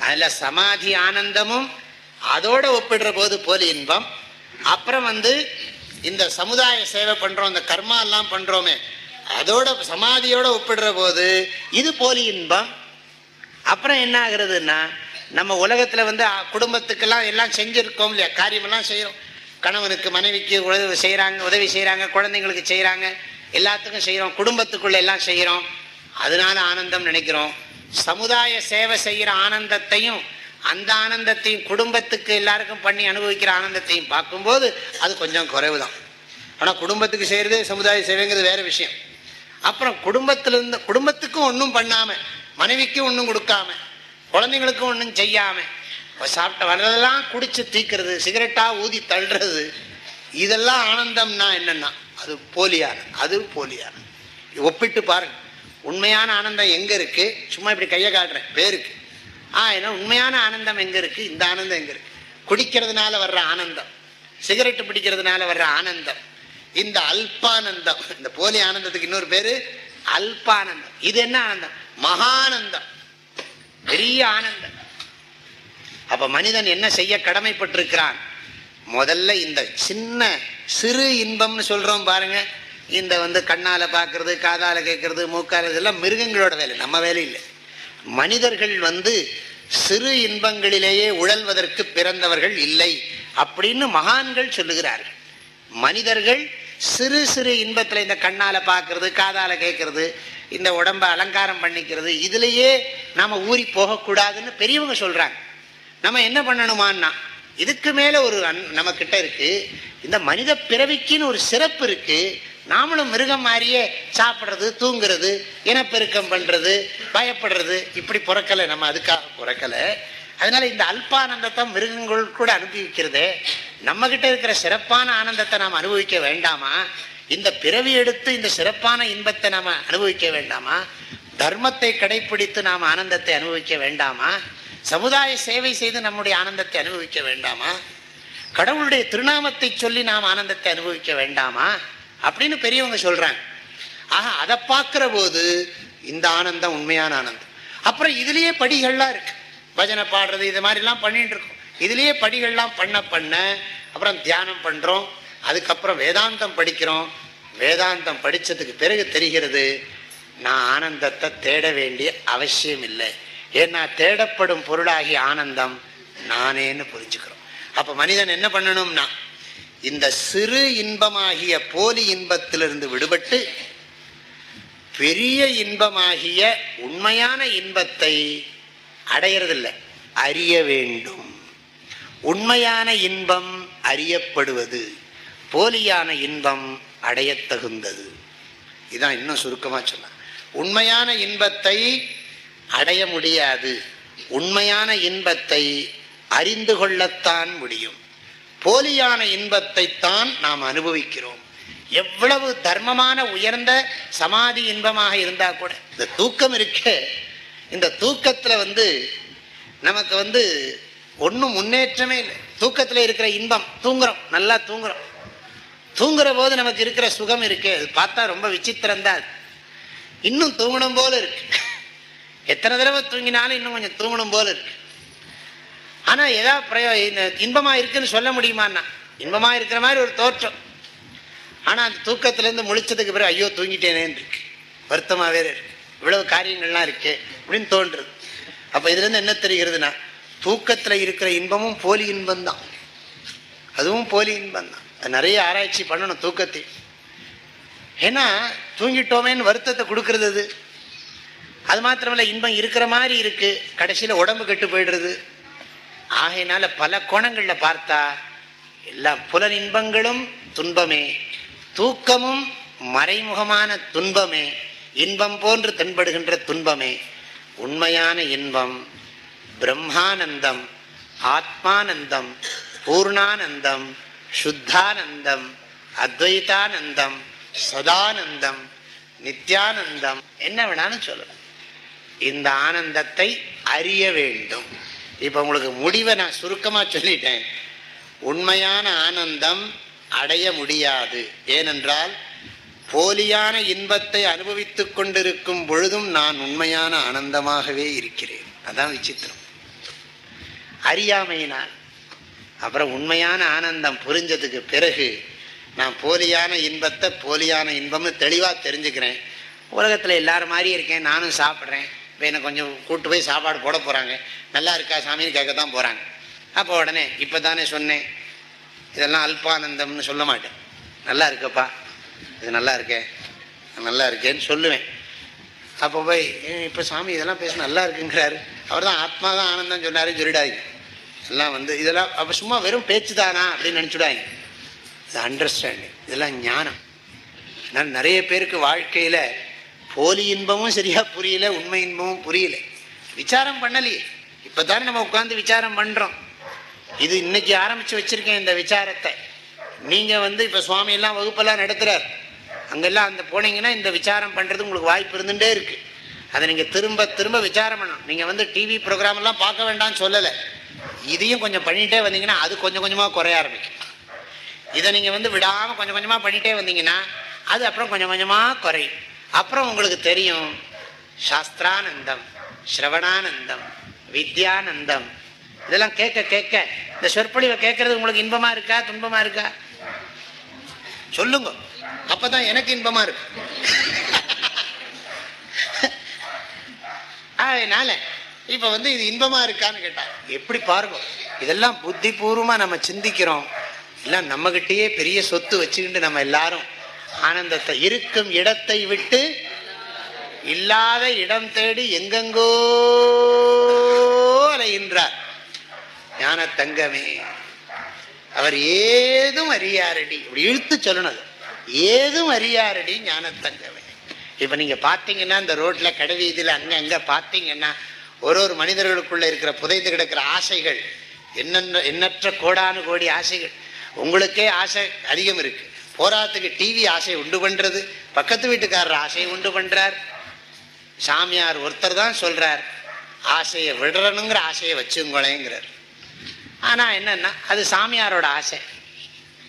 அதுல சமாதி ஆனந்தமும் அதோட ஒப்பிடுற போது போலி இன்பம். அப்புறம் வந்து இந்த சமுதாய சேவை பண்றோம் இந்த கர்மா எல்லாம் பண்றோமே அதோட சமாதியோட ஒப்பிடுற போது இது போலி இன்பம். அப்புறம் என்ன ஆகுறதுன்னா நம்ம உலகத்துல வந்து குடும்பத்துக்கெல்லாம் எல்லாம் செஞ்சிருக்கோம் இல்லையா? காரியமெல்லாம் செய்யறோம் கணவனுக்கு மனைவிக்கு உதவி செய்யறாங்க உதவி செய்யறாங்க குழந்தைங்களுக்கு செய்யறாங்க எல்லாத்துக்கும் செய்யறோம் குடும்பத்துக்குள்ள எல்லாம் செய்யறோம் அதனால ஆனந்தம் நினைக்கிறோம். சமுதாய சேவை செய்கிற ஆனந்தத்தையும் அந்த ஆனந்தத்தையும் குடும்பத்துக்கு எல்லாருக்கும் பண்ணி அனுபவிக்கிற ஆனந்தத்தையும் பார்க்கும்போது அது கொஞ்சம் குறைவு தான் ஆனால் குடும்பத்துக்கு செய்கிறது சமுதாய சேவைங்கிறது வேறு விஷயம். அப்புறம் குடும்பத்திலிருந்து குடும்பத்துக்கும் ஒன்றும் பண்ணாமல் மனைவிக்கும் ஒன்றும் கொடுக்காம குழந்தைங்களுக்கும் ஒன்றும் செய்யாமல் இப்போ சாப்பிட்ட வர்றதெல்லாம் குடித்து தீக்கிறது சிகரெட்டாக ஊதி தள்ளுறது இதெல்லாம் ஆனந்தம்னா என்னன்னா அது போலியான அது போலியான. ஒப்பிட்டு பாருங்கள் உண்மையான ஆனந்தம் எங்க இருக்கு? சும்மா இப்படி கையை காட்டுறேன். பேருக்கு ஆ ஏன்னா உண்மையான ஆனந்தம் எங்க இருக்கு? இந்த ஆனந்தம் எங்க இருக்கு? குடிக்கிறதுனால வர்ற ஆனந்தம். சிகரெட் பிடிக்கிறதுனால வர்ற ஆனந்தம். இந்த அல்பானந்தம். இந்த போலி ஆனந்தத்துக்கு இன்னொரு பேரு அல்பானந்தம். இது என்ன ஆனந்தம்? மகானந்தம். பெரிய ஆனந்தம். அப்ப மனிதன் என்ன செய்ய கடமைப்பட்டிருக்கிறான்? முதல்ல இந்த சின்ன சிறு இன்பம்னு சொல்றோம் பாருங்க. இந்த வந்து கண்ணால் பார்க்கறது காதால் கேட்கறது மூக்கால் இதெல்லாம் மிருகங்களோட வேலை நம்ம வேலை இல்லை மனிதர்கள் வந்து சிறு இன்பங்களிலேயே உழல்வதற்கு பிறந்தவர்கள் இல்லை அப்படின்னு மகான்கள் சொல்லுகிறார்கள். மனிதர்கள் சிறு சிறு இன்பத்தில் இந்த கண்ணால் பார்க்கறது காதால் கேட்கறது இந்த உடம்ப அலங்காரம் பண்ணிக்கிறது இதுலேயே நாம் ஊறி போகக்கூடாதுன்னு பெரியவங்க சொல்கிறாங்க நம்ம என்ன பண்ணணுமான்னா இதுக்கு மேலே ஒரு நம்மக்கிட்ட இருக்குது இந்த மனித பிறவிக்குன்னு ஒரு சிறப்பு இருக்குது நாமளும் மிருகம் மாதிரியே சாப்பிட்றது தூங்குறது இனப்பெருக்கம் பண்ணுறது பயப்படுறது இப்படி பிறக்கலை நம்ம அதுக்காக பிறக்கலை. அதனால இந்த அல்பானந்தத்தை மிருகங்கள் கூட அனுபவிக்கிறதே நம்மகிட்ட இருக்கிற சிறப்பான ஆனந்தத்தை நாம் அனுபவிக்க வேண்டாமா? இந்த பிறவி எடுத்து இந்த சிறப்பான இன்பத்தை நாம் அனுபவிக்க வேண்டாமா? தர்மத்தை கடைபிடித்து நாம் ஆனந்தத்தை அனுபவிக்க வேண்டாமா? சமுதாய சேவை செய்து நம்முடைய ஆனந்தத்தை அனுபவிக்க வேண்டாமா? கடவுளுடைய திருநாமத்தை சொல்லி நாம் ஆனந்தத்தை அனுபவிக்க வேண்டாமா? அப்படின்னு பெரியவங்க சொல்கிறாங்க ஆக அதை பார்க்குற போது இந்த ஆனந்தம் உண்மையான ஆனந்தம். அப்புறம் இதுலேயே படிகள்லாம் இருக்குது பஜனை பாடுறது இது மாதிரிலாம் பண்ணிட்டு இருக்கோம். இதுலேயே படிகள்லாம் பண்ண பண்ண அப்புறம் தியானம் பண்ணுறோம் அதுக்கப்புறம் வேதாந்தம் படிக்கிறோம். வேதாந்தம் படித்ததுக்கு பிறகு தெரிகிறது நான் ஆனந்தத்தை தேட வேண்டிய அவசியம் இல்லை. ஏன்னா தேடப்படும் பொருளாகிய ஆனந்தம் நானேன்னு புரிஞ்சுக்கிறோம். அப்போ மனிதன் என்ன பண்ணணும்னா இந்த சிறு இன்பமாகிய போலி இன்பத்திலிருந்து விடுபட்டு பெரிய இன்பமாகிய உண்மையான இன்பத்தை அடையறதில்லை. அறிய வேண்டும். உண்மையான இன்பம் அறியப்படுவது போலியான இன்பம் அடையத்தகுந்தது. இதான் இன்னும் சுருக்கமாக சொன்ன உண்மையான இன்பத்தை அடைய முடியாது. உண்மையான இன்பத்தை அறிந்து கொள்ளத்தான் முடியும். போலியான இன்பத்தை தான் நாம் அனுபவிக்கிறோம். எவ்வளவு தர்மமான உயர்ந்த சமாதி இன்பமாக இருந்தா கூட இந்த தூக்கம் இருக்க இந்த தூக்கத்துல வந்து நமக்கு வந்து ஒன்றும் முன்னேற்றமே இல்லை. தூக்கத்துல இருக்கிற இன்பம் தூங்குறோம் நல்லா தூங்குறோம். தூங்குற போது நமக்கு இருக்கிற சுகம் இருக்கு அது பார்த்தா ரொம்ப விசித்திரம்தான் இன்னும் தூங்கணும் போல இருக்கு. எத்தனை தடவை தூங்கினாலும் இன்னும் கொஞ்சம் தூங்கணும் போல இருக்கு. ஆனா ஏதாவது பிரயோ இன்பமா இருக்குன்னு சொல்ல முடியுமான்னா இன்பமா இருக்கிற மாதிரி ஒரு தோற்றம். ஆனா அந்த தூக்கத்துலேருந்து முழிச்சதுக்கு பிறகு ஐயோ தூங்கிட்டேனேன்னு இருக்கு. வருத்தமாவே இருக்கு. இவ்வளவு காரியங்கள்லாம் இருக்கு அப்படின்னு தோன்றுறது அப்போ இதுல இருந்து என்ன தெரிகிறதுனா தூக்கத்தில் இருக்கிற இன்பமும் போலி இன்பம் தான் அதுவும் போலி இன்பம் தான் நிறைய ஆராய்ச்சி பண்ணணும் தூக்கத்தை. ஏன்னா தூங்கிட்டோமேன்னு வருத்தத்தை கொடுக்கறது அது. அது இன்பம் இருக்கிற மாதிரி இருக்கு. கடைசியில் உடம்பு கெட்டு போயிடுறது. ஆகையினால பல கோணங்களில் பார்த்தா எல்லா புலன் இன்பங்களும் துன்பமே தூக்கமும் மறைமுகமான துன்பமே இன்பம் போன்று தென்படுகின்ற துன்பமே. உண்மையான இன்பம் பிரம்மானந்தம் ஆத்மானந்தம் பூர்ணானந்தம் சுத்தானந்தம் அத்வைதானந்தம் சதானந்தம் நித்யானந்தம். என்ன வேணாலும் சொல்லலாம். இந்த ஆனந்தத்தை அறிய வேண்டும். இப்போ உங்களுக்கு முடிவை நான் சுருக்கமாக சொல்லிட்டேன். உண்மையான ஆனந்தம் அடைய முடியாது. ஏனென்றால் போலியான இன்பத்தை அனுபவித்து கொண்டிருக்கும் பொழுதும் நான் உண்மையான ஆனந்தமாகவே இருக்கிறேன். அதான் விசித்திரம். அறியாமையினால். அப்புறம் உண்மையான ஆனந்தம் புரிஞ்சதுக்கு பிறகு நான் போலியான இன்பத்தை போலியான இன்பம்னு தெளிவாக தெரிஞ்சுக்கிறேன். உலகத்தில் எல்லாரும் மாதிரி இருக்கேன் நானும் சாப்பிட்றேன். இப்போ என்னை கொஞ்சம் கூட்டு போய் சாப்பாடு போட போகிறாங்க நல்லா இருக்கா சாமின்னு கேட்க தான் போகிறாங்க அப்போ உடனே இப்போ தானே சொன்னேன். இதெல்லாம் அல்பானந்தம்னு சொல்ல மாட்டேன். நல்லா இருக்கப்பா. இது நல்லா இருக்கேன் நல்லா இருக்கேன்னு சொல்லுவேன். அப்போ போய் இப்போ சாமி இதெல்லாம் பேச நல்லா இருக்குங்கிறாரு. அவர் தான் ஆத்மா தான் ஆனந்தம் சொன்னார் சொல்லிடாதீங்க. எல்லாம் வந்து இதெல்லாம் அப்போ சும்மா வெறும் பேச்சு தானா அப்படின்னு நினச்சிடாங்க இது அண்டர்ஸ்டாண்டிங் இதெல்லாம் ஞானம். ஆனால் நிறைய பேருக்கு வாழ்க்கையில் போலி இன்பமும் சரியாக புரியல உண்மை இன்பமும் புரியல. விசாரம் பண்ணலையே. இப்போ தானே நம்ம உட்காந்து விசாரம் பண்ணுறோம் இது இன்னைக்கு ஆரம்பித்து வச்சுருக்கேன் இந்த விசாரத்தை. நீங்கள் வந்து இப்போ சுவாமியெல்லாம் வகுப்பெல்லாம் நடத்துகிறார் அங்கெல்லாம் அந்த போனீங்கன்னா இந்த விசாரம் பண்ணுறது உங்களுக்கு வாய்ப்பு இருந்துகிட்டே இருக்குது அதை நீங்கள் திரும்ப திரும்ப விசாரம் பண்ணணும். நீங்கள் வந்து டிவி ப்ரோக்ராமெல்லாம் பார்க்க வேண்டாம்னு சொல்லலை. இதையும் கொஞ்சம் பண்ணிகிட்டே வந்தீங்கன்னா அது கொஞ்சம் கொஞ்சமாக குறைய ஆரம்பிக்கும். இதை நீங்கள் வந்து விடாமல் கொஞ்சம் கொஞ்சமாக பண்ணிகிட்டே வந்தீங்கன்னா அது அப்புறம் கொஞ்சம் கொஞ்சமாக குறையும். அப்புறம் உங்களுக்கு தெரியும். சாஸ்திரானந்தம் ஸ்ரவணானந்தம் வித்யானந்தம். இதெல்லாம் கேட்க கேட்க. இந்த சொற்பொழிவை கேட்கறது உங்களுக்கு இன்பமா இருக்கா துன்பமா இருக்கா? சொல்லுங்க. அப்பதான் எனக்கு இன்பமா இருக்கு. அதனால இப்ப வந்து இது இன்பமா இருக்கான்னு கேட்டா எப்படி பாருங்க. இதெல்லாம் புத்தி பூர்வமா நம்ம சிந்திக்கிறோம். எல்லாம் நம்மகிட்டயே பெரிய சொத்து வச்சுக்கிட்டு நம்ம எல்லாரும் ஆனந்தத்தை இருக்கும் இடத்தை விட்டு இல்லாத இடம் தேடி எங்கெங்கோ அலைகின்றார். ஞான தங்கமே அவர் ஏதும் அறியாரடி. இப்படி இழுத்து சொல்லணும். ஏதும் அறியாரடி ஞான தங்கமே இப்ப நீங்க பாத்தீங்கன்னா இந்த ரோட்ல கடைவீதியில அங்க அங்க பாத்தீங்கன்னா ஒரு ஒரு மனிதர்களுக்குள்ள இருக்கிற புதைந்து கிடக்கிற ஆசைகள் என்னென்ன எண்ணற்ற கோடானு கோடி ஆசைகள் உங்களுக்கே ஆசை அதிகம் இருக்கு. போராத்துக்கு டிவி ஆசை உண்டு பண்ணுறது பக்கத்து வீட்டுக்காரர் ஆசையை உண்டு பண்ணுறார் சாமியார் ஒருத்தர் தான் சொல்கிறார் ஆசையை விடுறணுங்கிற ஆசையை வச்சுங்களேங்கிறார். ஆனால் என்னென்னா அது சாமியாரோட ஆசை.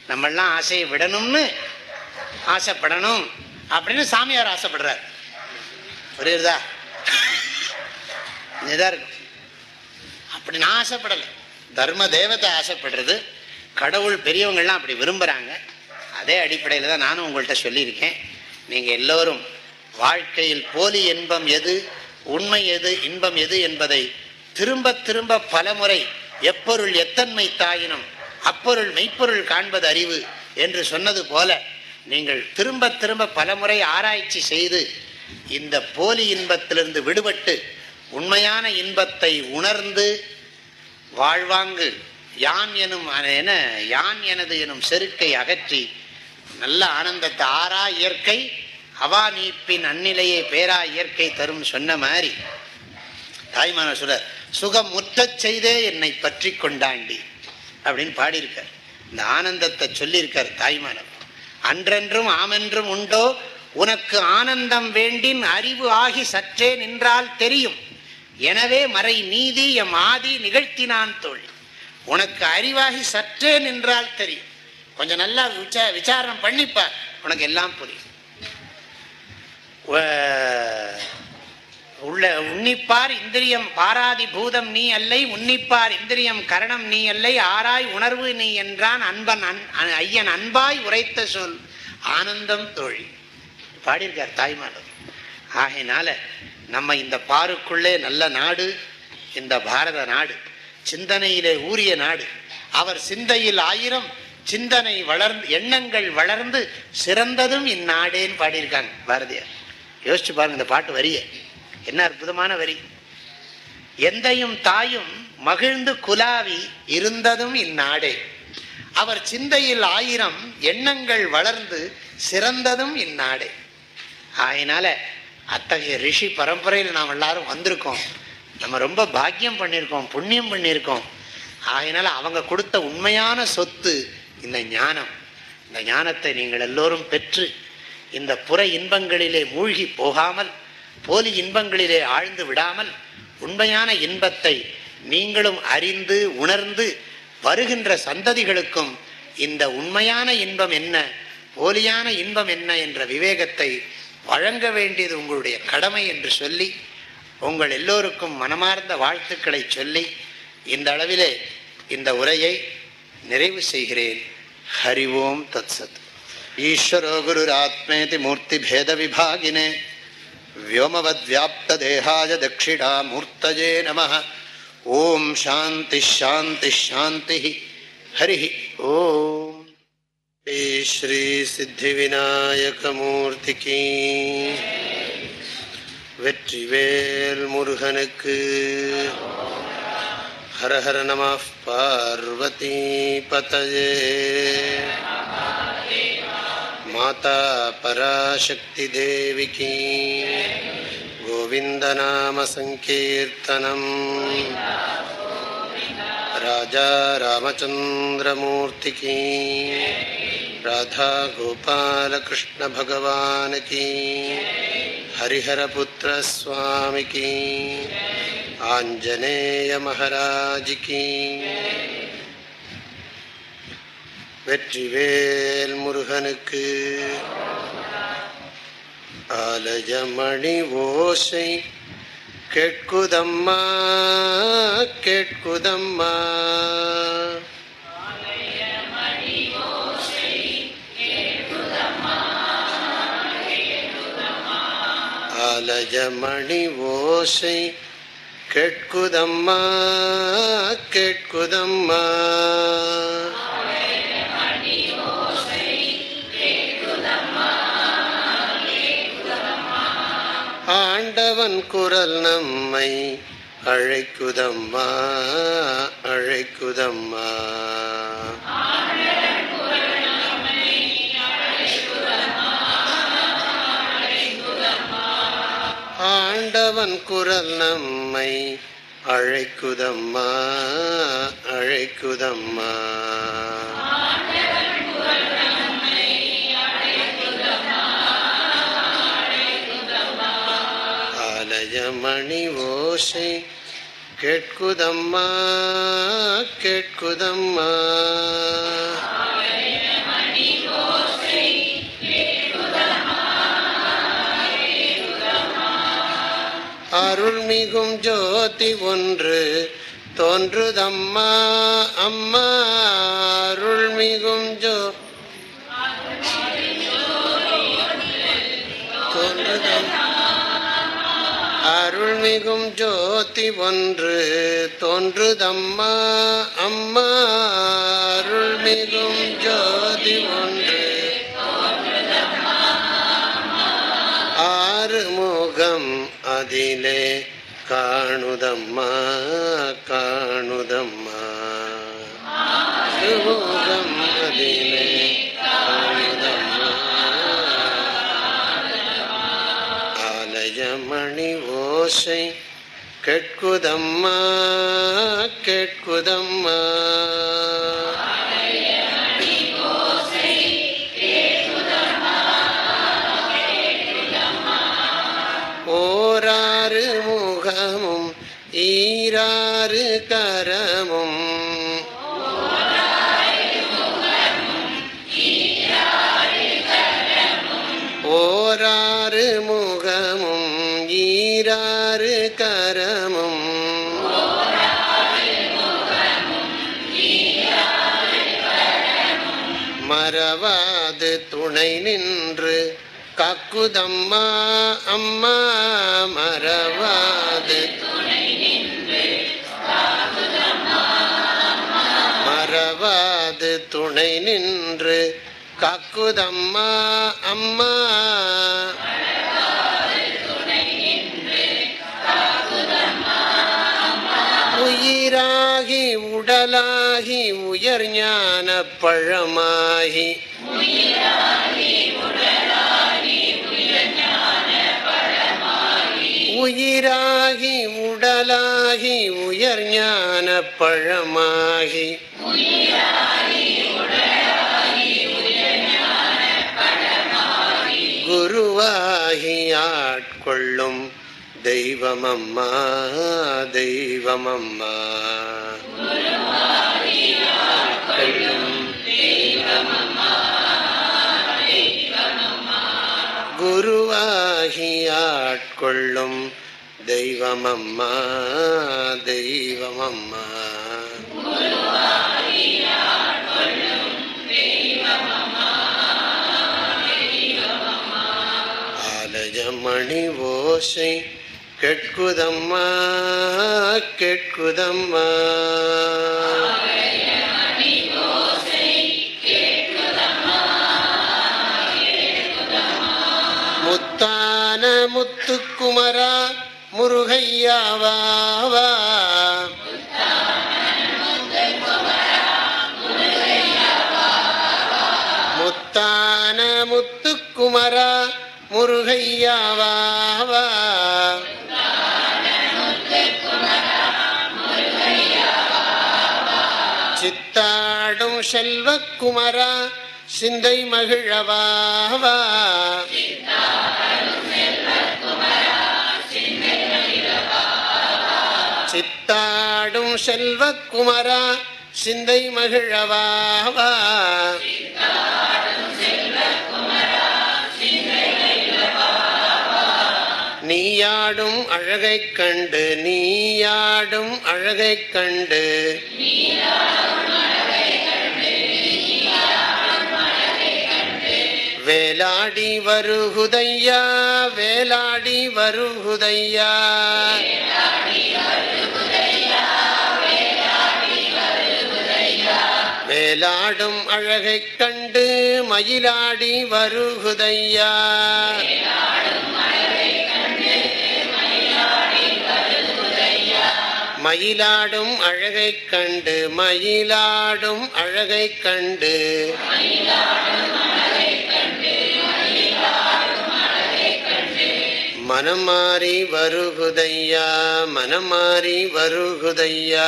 நம்மளாம் ஆசையை விடணும்னு ஆசைப்படணும் அப்படின்னு சாமியார் ஆசைப்படுறார். புரியுதா? இதுதான் இருக்கும் அப்படி நான் ஆசைப்படலை. தர்ம தேவத்தை ஆசைப்படுறது கடவுள் பெரியவங்கள்லாம் அப்படி விரும்புகிறாங்க அதே அடிப்படையில் தான் நானும் உங்கள்கிட்ட சொல்லியிருக்கேன். நீங்கள் எல்லோரும் வாழ்க்கையில் போலி இன்பம் எது உண்மை எது இன்பம் எது என்பதை திரும்ப திரும்ப பலமுறை எப்பொருள் எத்தன்மை தாயினும் அப்பொருள் மெய்ப்பொருள் காண்பது அறிவு என்று சொன்னது போல நீங்கள் திரும்ப திரும்ப பலமுறை ஆராய்ச்சி செய்து இந்த போலி இன்பத்திலிருந்து விடுபட்டு உண்மையான இன்பத்தை உணர்ந்து வாழ்வாங்கு. யான் எனும் என யான் எனது எனும் செருக்கை அகற்றி நல்ல ஆனந்தத்தை ஆறா இயற்கை அவா நீப்பின் அந்நிலையை பேரா இயற்கை தரும் சொன்ன மாதிரி. தாய்மான சொல்ற சுகம் முற்றச் செய்தே என்னை பற்றி கொண்டாண்டி அப்படின்னு பாடியிருக்கார். இந்த ஆனந்தத்தை சொல்லியிருக்கார் தாய்மானவர். அன்றென்றும் ஆமென்றும் உண்டோ? உனக்கு ஆனந்தம் வேண்டின் அறிவு ஆகி சற்றே நின்றால் தெரியும். எனவே மறை நீதி எம் ஆதி நிகழ்த்தினான் தோழி. உனக்கு அறிவாகி சற்றே நின்றால் தெரியும். கொஞ்சம் நல்லா விசா விசாரணம் பண்ணிப்பார் உனக்கு எல்லாம் புரியும். உள்ள உன்னிப்பார் இந்திரியம் பாராதி பூதம் நீ அல்லை உன்னிப்பார் இந்திரியம் கரணம் நீ அல்லை ஆராய் உணர்வு நீ என்றான் அன்பன் ஐயன் அன்பாய் உரைத்த சொல் ஆனந்தம் தோழி. பாடியிருக்கார் தாய்மானவர் ஆகையினால நம்ம இந்த பாருக்குள்ளே நல்ல நாடு இந்த பாரத நாடு சிந்தனையிலே ஊறிய நாடு. அவர் சிந்தையில் ஆயிரம் சிந்தனை வளர்ந்து எண்ணங்கள் வளர்ந்து சிறந்ததும் இந்நாடேன்னு பாடியிருக்காங்க பாரதியார். யோசிச்சு பாருங்க இந்த பாட்டு வரிய. என்ன அற்புதமான வரி. எந்தையும் தாயும் மகிழ்ந்து குலாவி இருந்ததும் இந்நாடே. அவர் சிந்தையில் ஆயிரம் எண்ணங்கள் வளர்ந்து சிறந்ததும் இந்நாடே. ஆயினால அத்தகைய ரிஷி பரம்பரையில் நாம் எல்லாரும் வந்திருக்கோம். நம்ம ரொம்ப பாக்கியம் பண்ணியிருக்கோம் புண்ணியம் பண்ணியிருக்கோம். ஆகினால அவங்க கொடுத்த உண்மையான சொத்து இந்த ஞானம் இந்த ஞானத்தை நீங்கள் எல்லோரும் பெற்று இந்த புற இன்பங்களிலே மூழ்கி போகாமல் போலி இன்பங்களிலே ஆழ்ந்து விடாமல் உண்மையான இன்பத்தை நீங்களும் அறிந்து உணர்ந்து வருகின்ற சந்ததிகளுக்கும் இந்த உண்மையான இன்பம் என்ன போலியான இன்பம் என்ன என்ற விவேகத்தை வழங்க வேண்டியது உங்களுடைய கடமை என்று சொல்லி உங்கள் எல்லோருக்கும் மனமார்ந்த வாழ்த்துக்களை சொல்லி இந்த அளவிலே இந்த உரையை நிறைவு செய்கிறேன் ஹரி ஓம் தத் சத் ஈஸ்வரோ குருராத்மேதி மூர்த்தி பேத விபாகினே व्योमवद्व्याप्तदेहाय दक्षिणामूर्तये नमः ॐ शान्तिश्शान्तिश्शान्तिः हरिः ॐ ஸ்ரீசித்திவிநாயகமூர்த்திக்கு வெற்றிவேல் முருகனுக்கு हर हर नम पार्वती पार्वतीपतये माता पराशक्तिदेवी की गोविन्दनामसङ्कीर्तनम् राजा रामचन्द्रमूर्ति की। राधा गोपालकृष्णभगवान् की। हरिहरपुत्रस्वामी की। ஆஞ்சநேய மகாராஜிக்கு வெற்றிவேல் முருகனுக்கு. ஆலஜமணி ஓசை கேட்குதம்மா கேட்குதம்மா. ஆலஜமணி ஓசை கேட்குதம்மா கேட்குதம்மா. ஆண்டவன் குரல் நம்மை அழைக்குதம்மா அழைக்குதம்மா. ஆண்டவன் குரல் நம்மை அழைக்குதம்மா அழைக்குதம்மா. ஆலயமணி ஓசை கேட்குதம்மா கேட்குதம்மா. அருள்மிகும் ஜோதி ஒன்று தோன்றுதம்மா அம்மா அருள்மிகும் ஜோ தோன்றுதம்மா அருள்மிகும் ஜோதி ஒன்று தோன்றுதம்மா அம்மா அருள்மிகும் ஜோதி ஒன்று காதிலே காணுதம்மா காணுதம்மா. ஆறுமுகம் அதிலே காணுதம்மா. ஆலயமணி ஓசை கேட்குதம்மா கேட்குதம்மா. ஈராறு கரமும் ஓராறு முகமும் ஈராறு கரமும். மறவாது துணை நின்று காக்குதம்மா அம்மா மறவாது மறவாது துணை நின்று காக்குதம்மா அம்மா. உயிராகி உடலாகி உயர் ஞான பழமாகி. உயிராகி உடலாகி உயர் ஞான பழமாகி. குருவாகி ஆட்கொள்ளும் தெய்வமம்மா தெய்வமம்மா. குருவாகி ஆட்கொள்ளும் தெய்வமம்மா தெய்வமம்மா. மணி ஓசை கேட்குதம்மா கேட்குதம்மா. முத்தான முத்துக்குமரா முருகையாவா முருகையாவா. சித்தாடும் செல்வக்குமரா சிந்தை மகிழவாவா. சித்தாடும் செல்வக்குமரா சிந்தை மகிழவாவா. நீயாடும் அழகைக் கண்டு நீயாடும் அழகைக் கண்டு. வேலாடி வருகுதையா வேலாடி வருகுதையா. வேலாடும் அழகைக் கண்டு மயிலாடி வருகுதையா. மயிலாடும் அழகை கண்டு மயிலாடும் அழகை கண்டு. மனமாறி வருகுதையா மனமாறி வருகுதையா.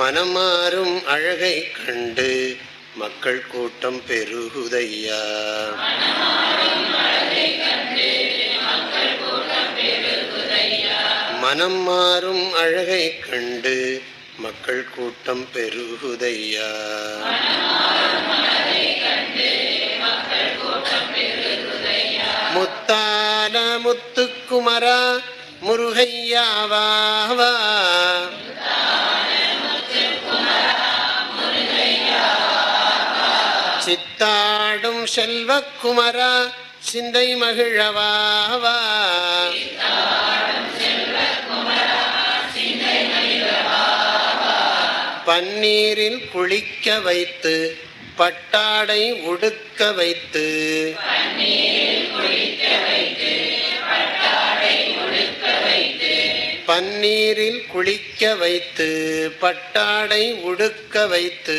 மனமாறும் அழகை கண்டு மக்கள் கூட்டம் பெருகுதையா. மனம் மாறும் அழகை கண்டு மக்கள் கூட்டம் பெருகுதையா? முத்தான முத்துக்குமரா முருகையாவாவா சித்தாடும் செல்வக்குமரா சிந்தை மகிழவாவா பன்னீரில் குளிக்க வைத்து பட்டாடை உடுக்க வைத்து. பன்னீரில் குளிக்க வைத்து பட்டாடை உடுக்க வைத்து.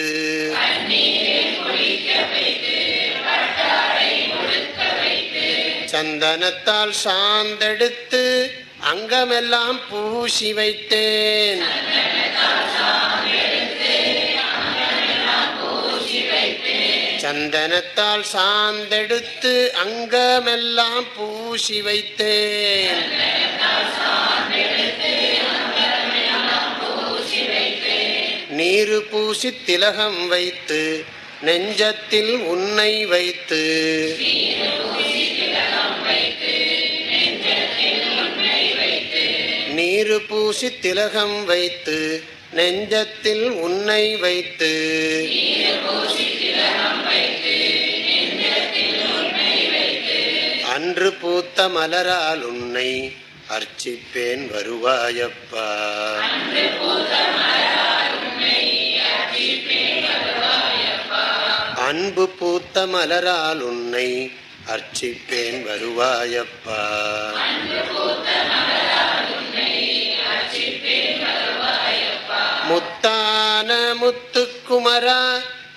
சந்தனத்தால் சாந்தெடுத்து அங்கமெல்லாம் பூசி வைத்தேன். சந்தனத்தால் சாந்தெடுத்து அங்கமெல்லாம் பூசி வைத்தேன். நீரு பூசி திலகம் வைத்து நெஞ்சத்தில் உன்னை வைத்து. நீரு பூசி திலகம் வைத்து நெஞ்சத்தில் உன்னை வைத்து. அன்று பூத்த மலரால் உன்னை அர்ச்சிப்பேன் வருவாயப்பா. அன்பு பூத்த மலரால் உன்னை அர்ச்சிப்பேன் வருவாயப்பா. முத்தான முத்துக்குமரா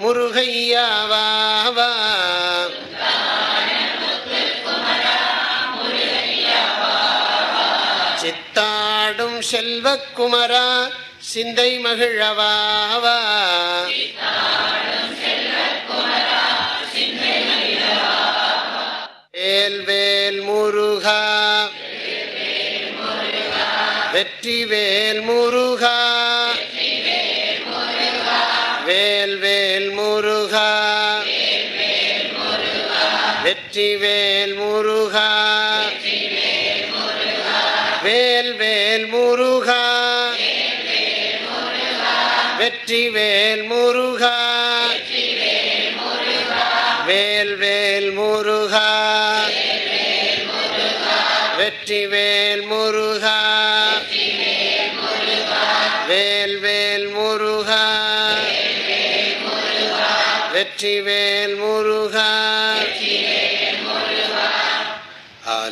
முருகையாவாவா சித்தாடும் செல்வக்குமரா சிந்தை மகிழவாவா வேல்வேல் முருகா வெற்றிவேல் முருகா. வெற்றிவேல் முருகா. வேல் வேல் முருகா. வெற்றிவேல் முருகா. வேல் வேல் முருகா. வெற்றிவேல் முருகா. வேல் வேல் முருகா. வெற்றிவேல் முருகா.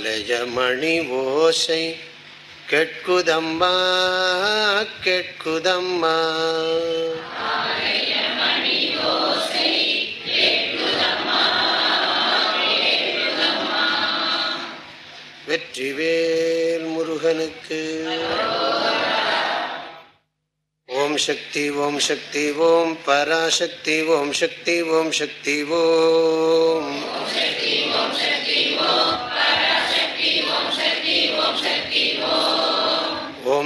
ஆலயமணி ஓசை. கேட்குதம்மா கேட்குதம்மா. வெற்றிவேல் முருகனுக்கு. ஓம் சக்தி ஓம் சக்தி ஓம் பராசக்தி ஓம் சக்தி ஓம் சக்தி ஓம்.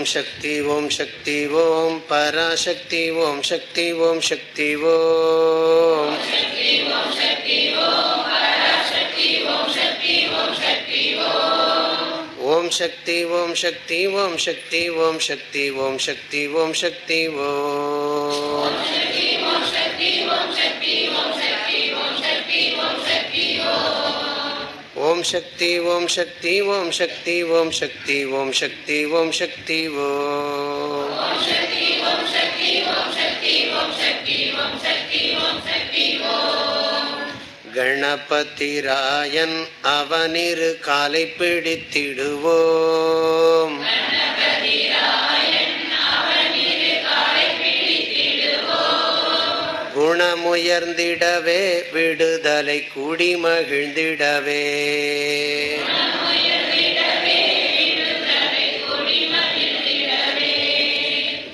ஓம் சக்தி ஓம் சக்தி ஓம் பராசக்தி ஓம் சக்தி ஓம் சக்தி ஓம் ஓம் சக்தி ஓம் சக்தி ஓம் சக்தி ஓம் சக்தி ஓம் சக்தி ஓம் சக்தி ஓம் ஓம் சக்தி ஓம் சக்தி ஓம் சக்தி ஓம் சக்தி ஓம் சக்தி ஓம் சக்தி ஓம் கணபதிராயன் அவனிரு காலை பிடித்திடுவோம். மனமுயர்ந்திடவே விடுதலை குடி மகிழ்ந்திடவே.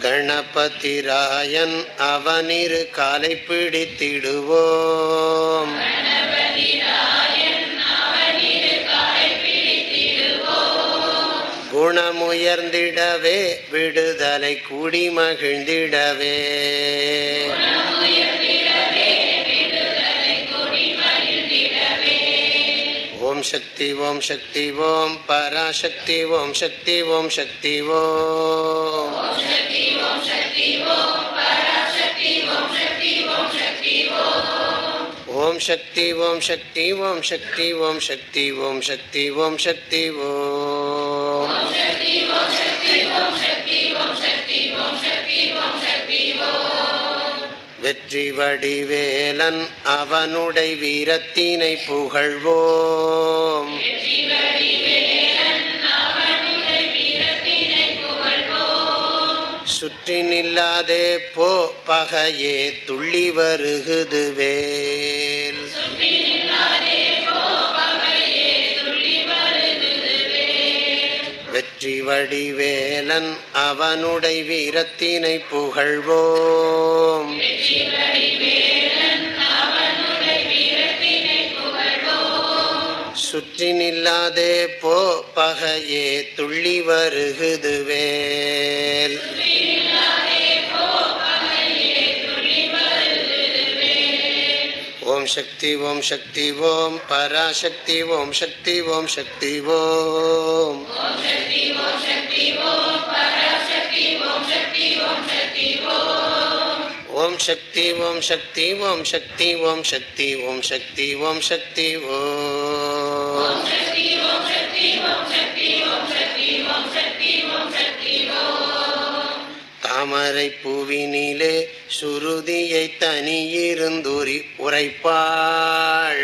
கணபதிராயன் அவனிரு காலை பிடித்திடுவோம். குணமுயர்ந்திடவே விடுதலை குடி மகிழ்ந்திடவே. ஓம் சக்தி ஓம் சக்தி ஓம் பராசக்தி ஓம் சக்தி ஓம் சக்தி ஓம் ஓம் சக்தி ஓம் சக்தி ஓம் சக்தி ஓம் சக்தி ஓம் சக்தி ஓம் சக்தி ஓம் வெற்றி வடிவேலன் அவனுடைய வீரத்தினை புகழ்வோம். சுற்றி நில்லாதே போ பகையே துள்ளி வருகுதுவே. வடிவேலன் அவனுடை வீரத்தினை புகழ்வோம். சுற்றி நில்லாதே போ பகையே துள்ளி வருகுதுவேல் ஓம் சக்தி ஓம் சக்தி ஓம் பராசக்தி ஓம் சக்தி ஓம் சக்தி ஓம். சக்தி ஓம் சக்தி ஓம் சக்தி ஓம் சக்தி ஓம் சக்தி ஓம் சக்தி ஓம் தாமரை பூவினிலே சுருதியை தனியிருந்துரி உரைப்பாள்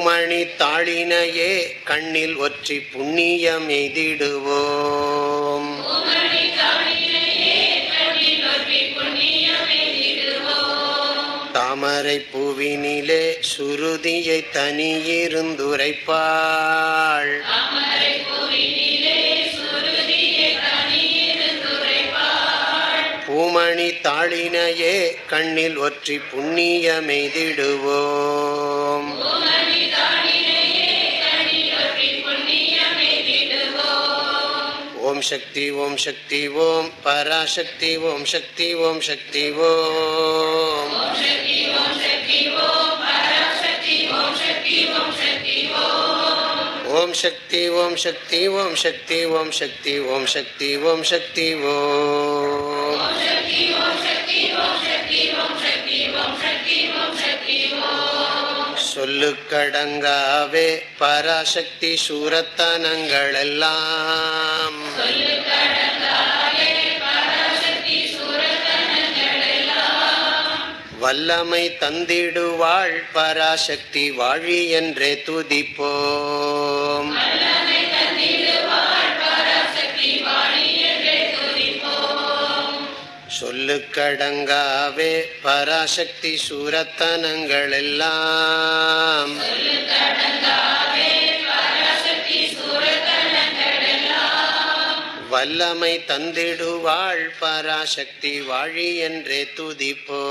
பூமணி தாளினையே கண்ணில் ஒற்றி புண்ணியம் எய்திடுவோம். தாமரை பூவினிலே சுருதியை தனியிருந்துரைப்பாள். பூமணி தாளினையே கண்ணில் ஒற்றி புண்ணியமெய்திடுவோம் ஓம் சக்தி ஓம் சக்தி ஓம் பராசக்தி ஓம் சக்தி ஓம் சக்தி ஓம் ஓம் சக்தி ஓம் சக்தி ஓம் சக்தி ஓம் சக்தி ஓம் சக்தி ஓம் சக்தி ஓம் சொல்லுக்கடங்காவே பராசக்தி சூரத்தனங்கள் எல்லாம் வல்லமை தந்திடுவாள் பராசக்தி வாழி என்றே துதிப்போம். சொல்லுக்கடங்காவே பராசக்தி சூரத்தனங்கள் எல்லாம் வல்லமை தந்திடுவாள் பராசக்தி வாழி என்றே துதிப்போ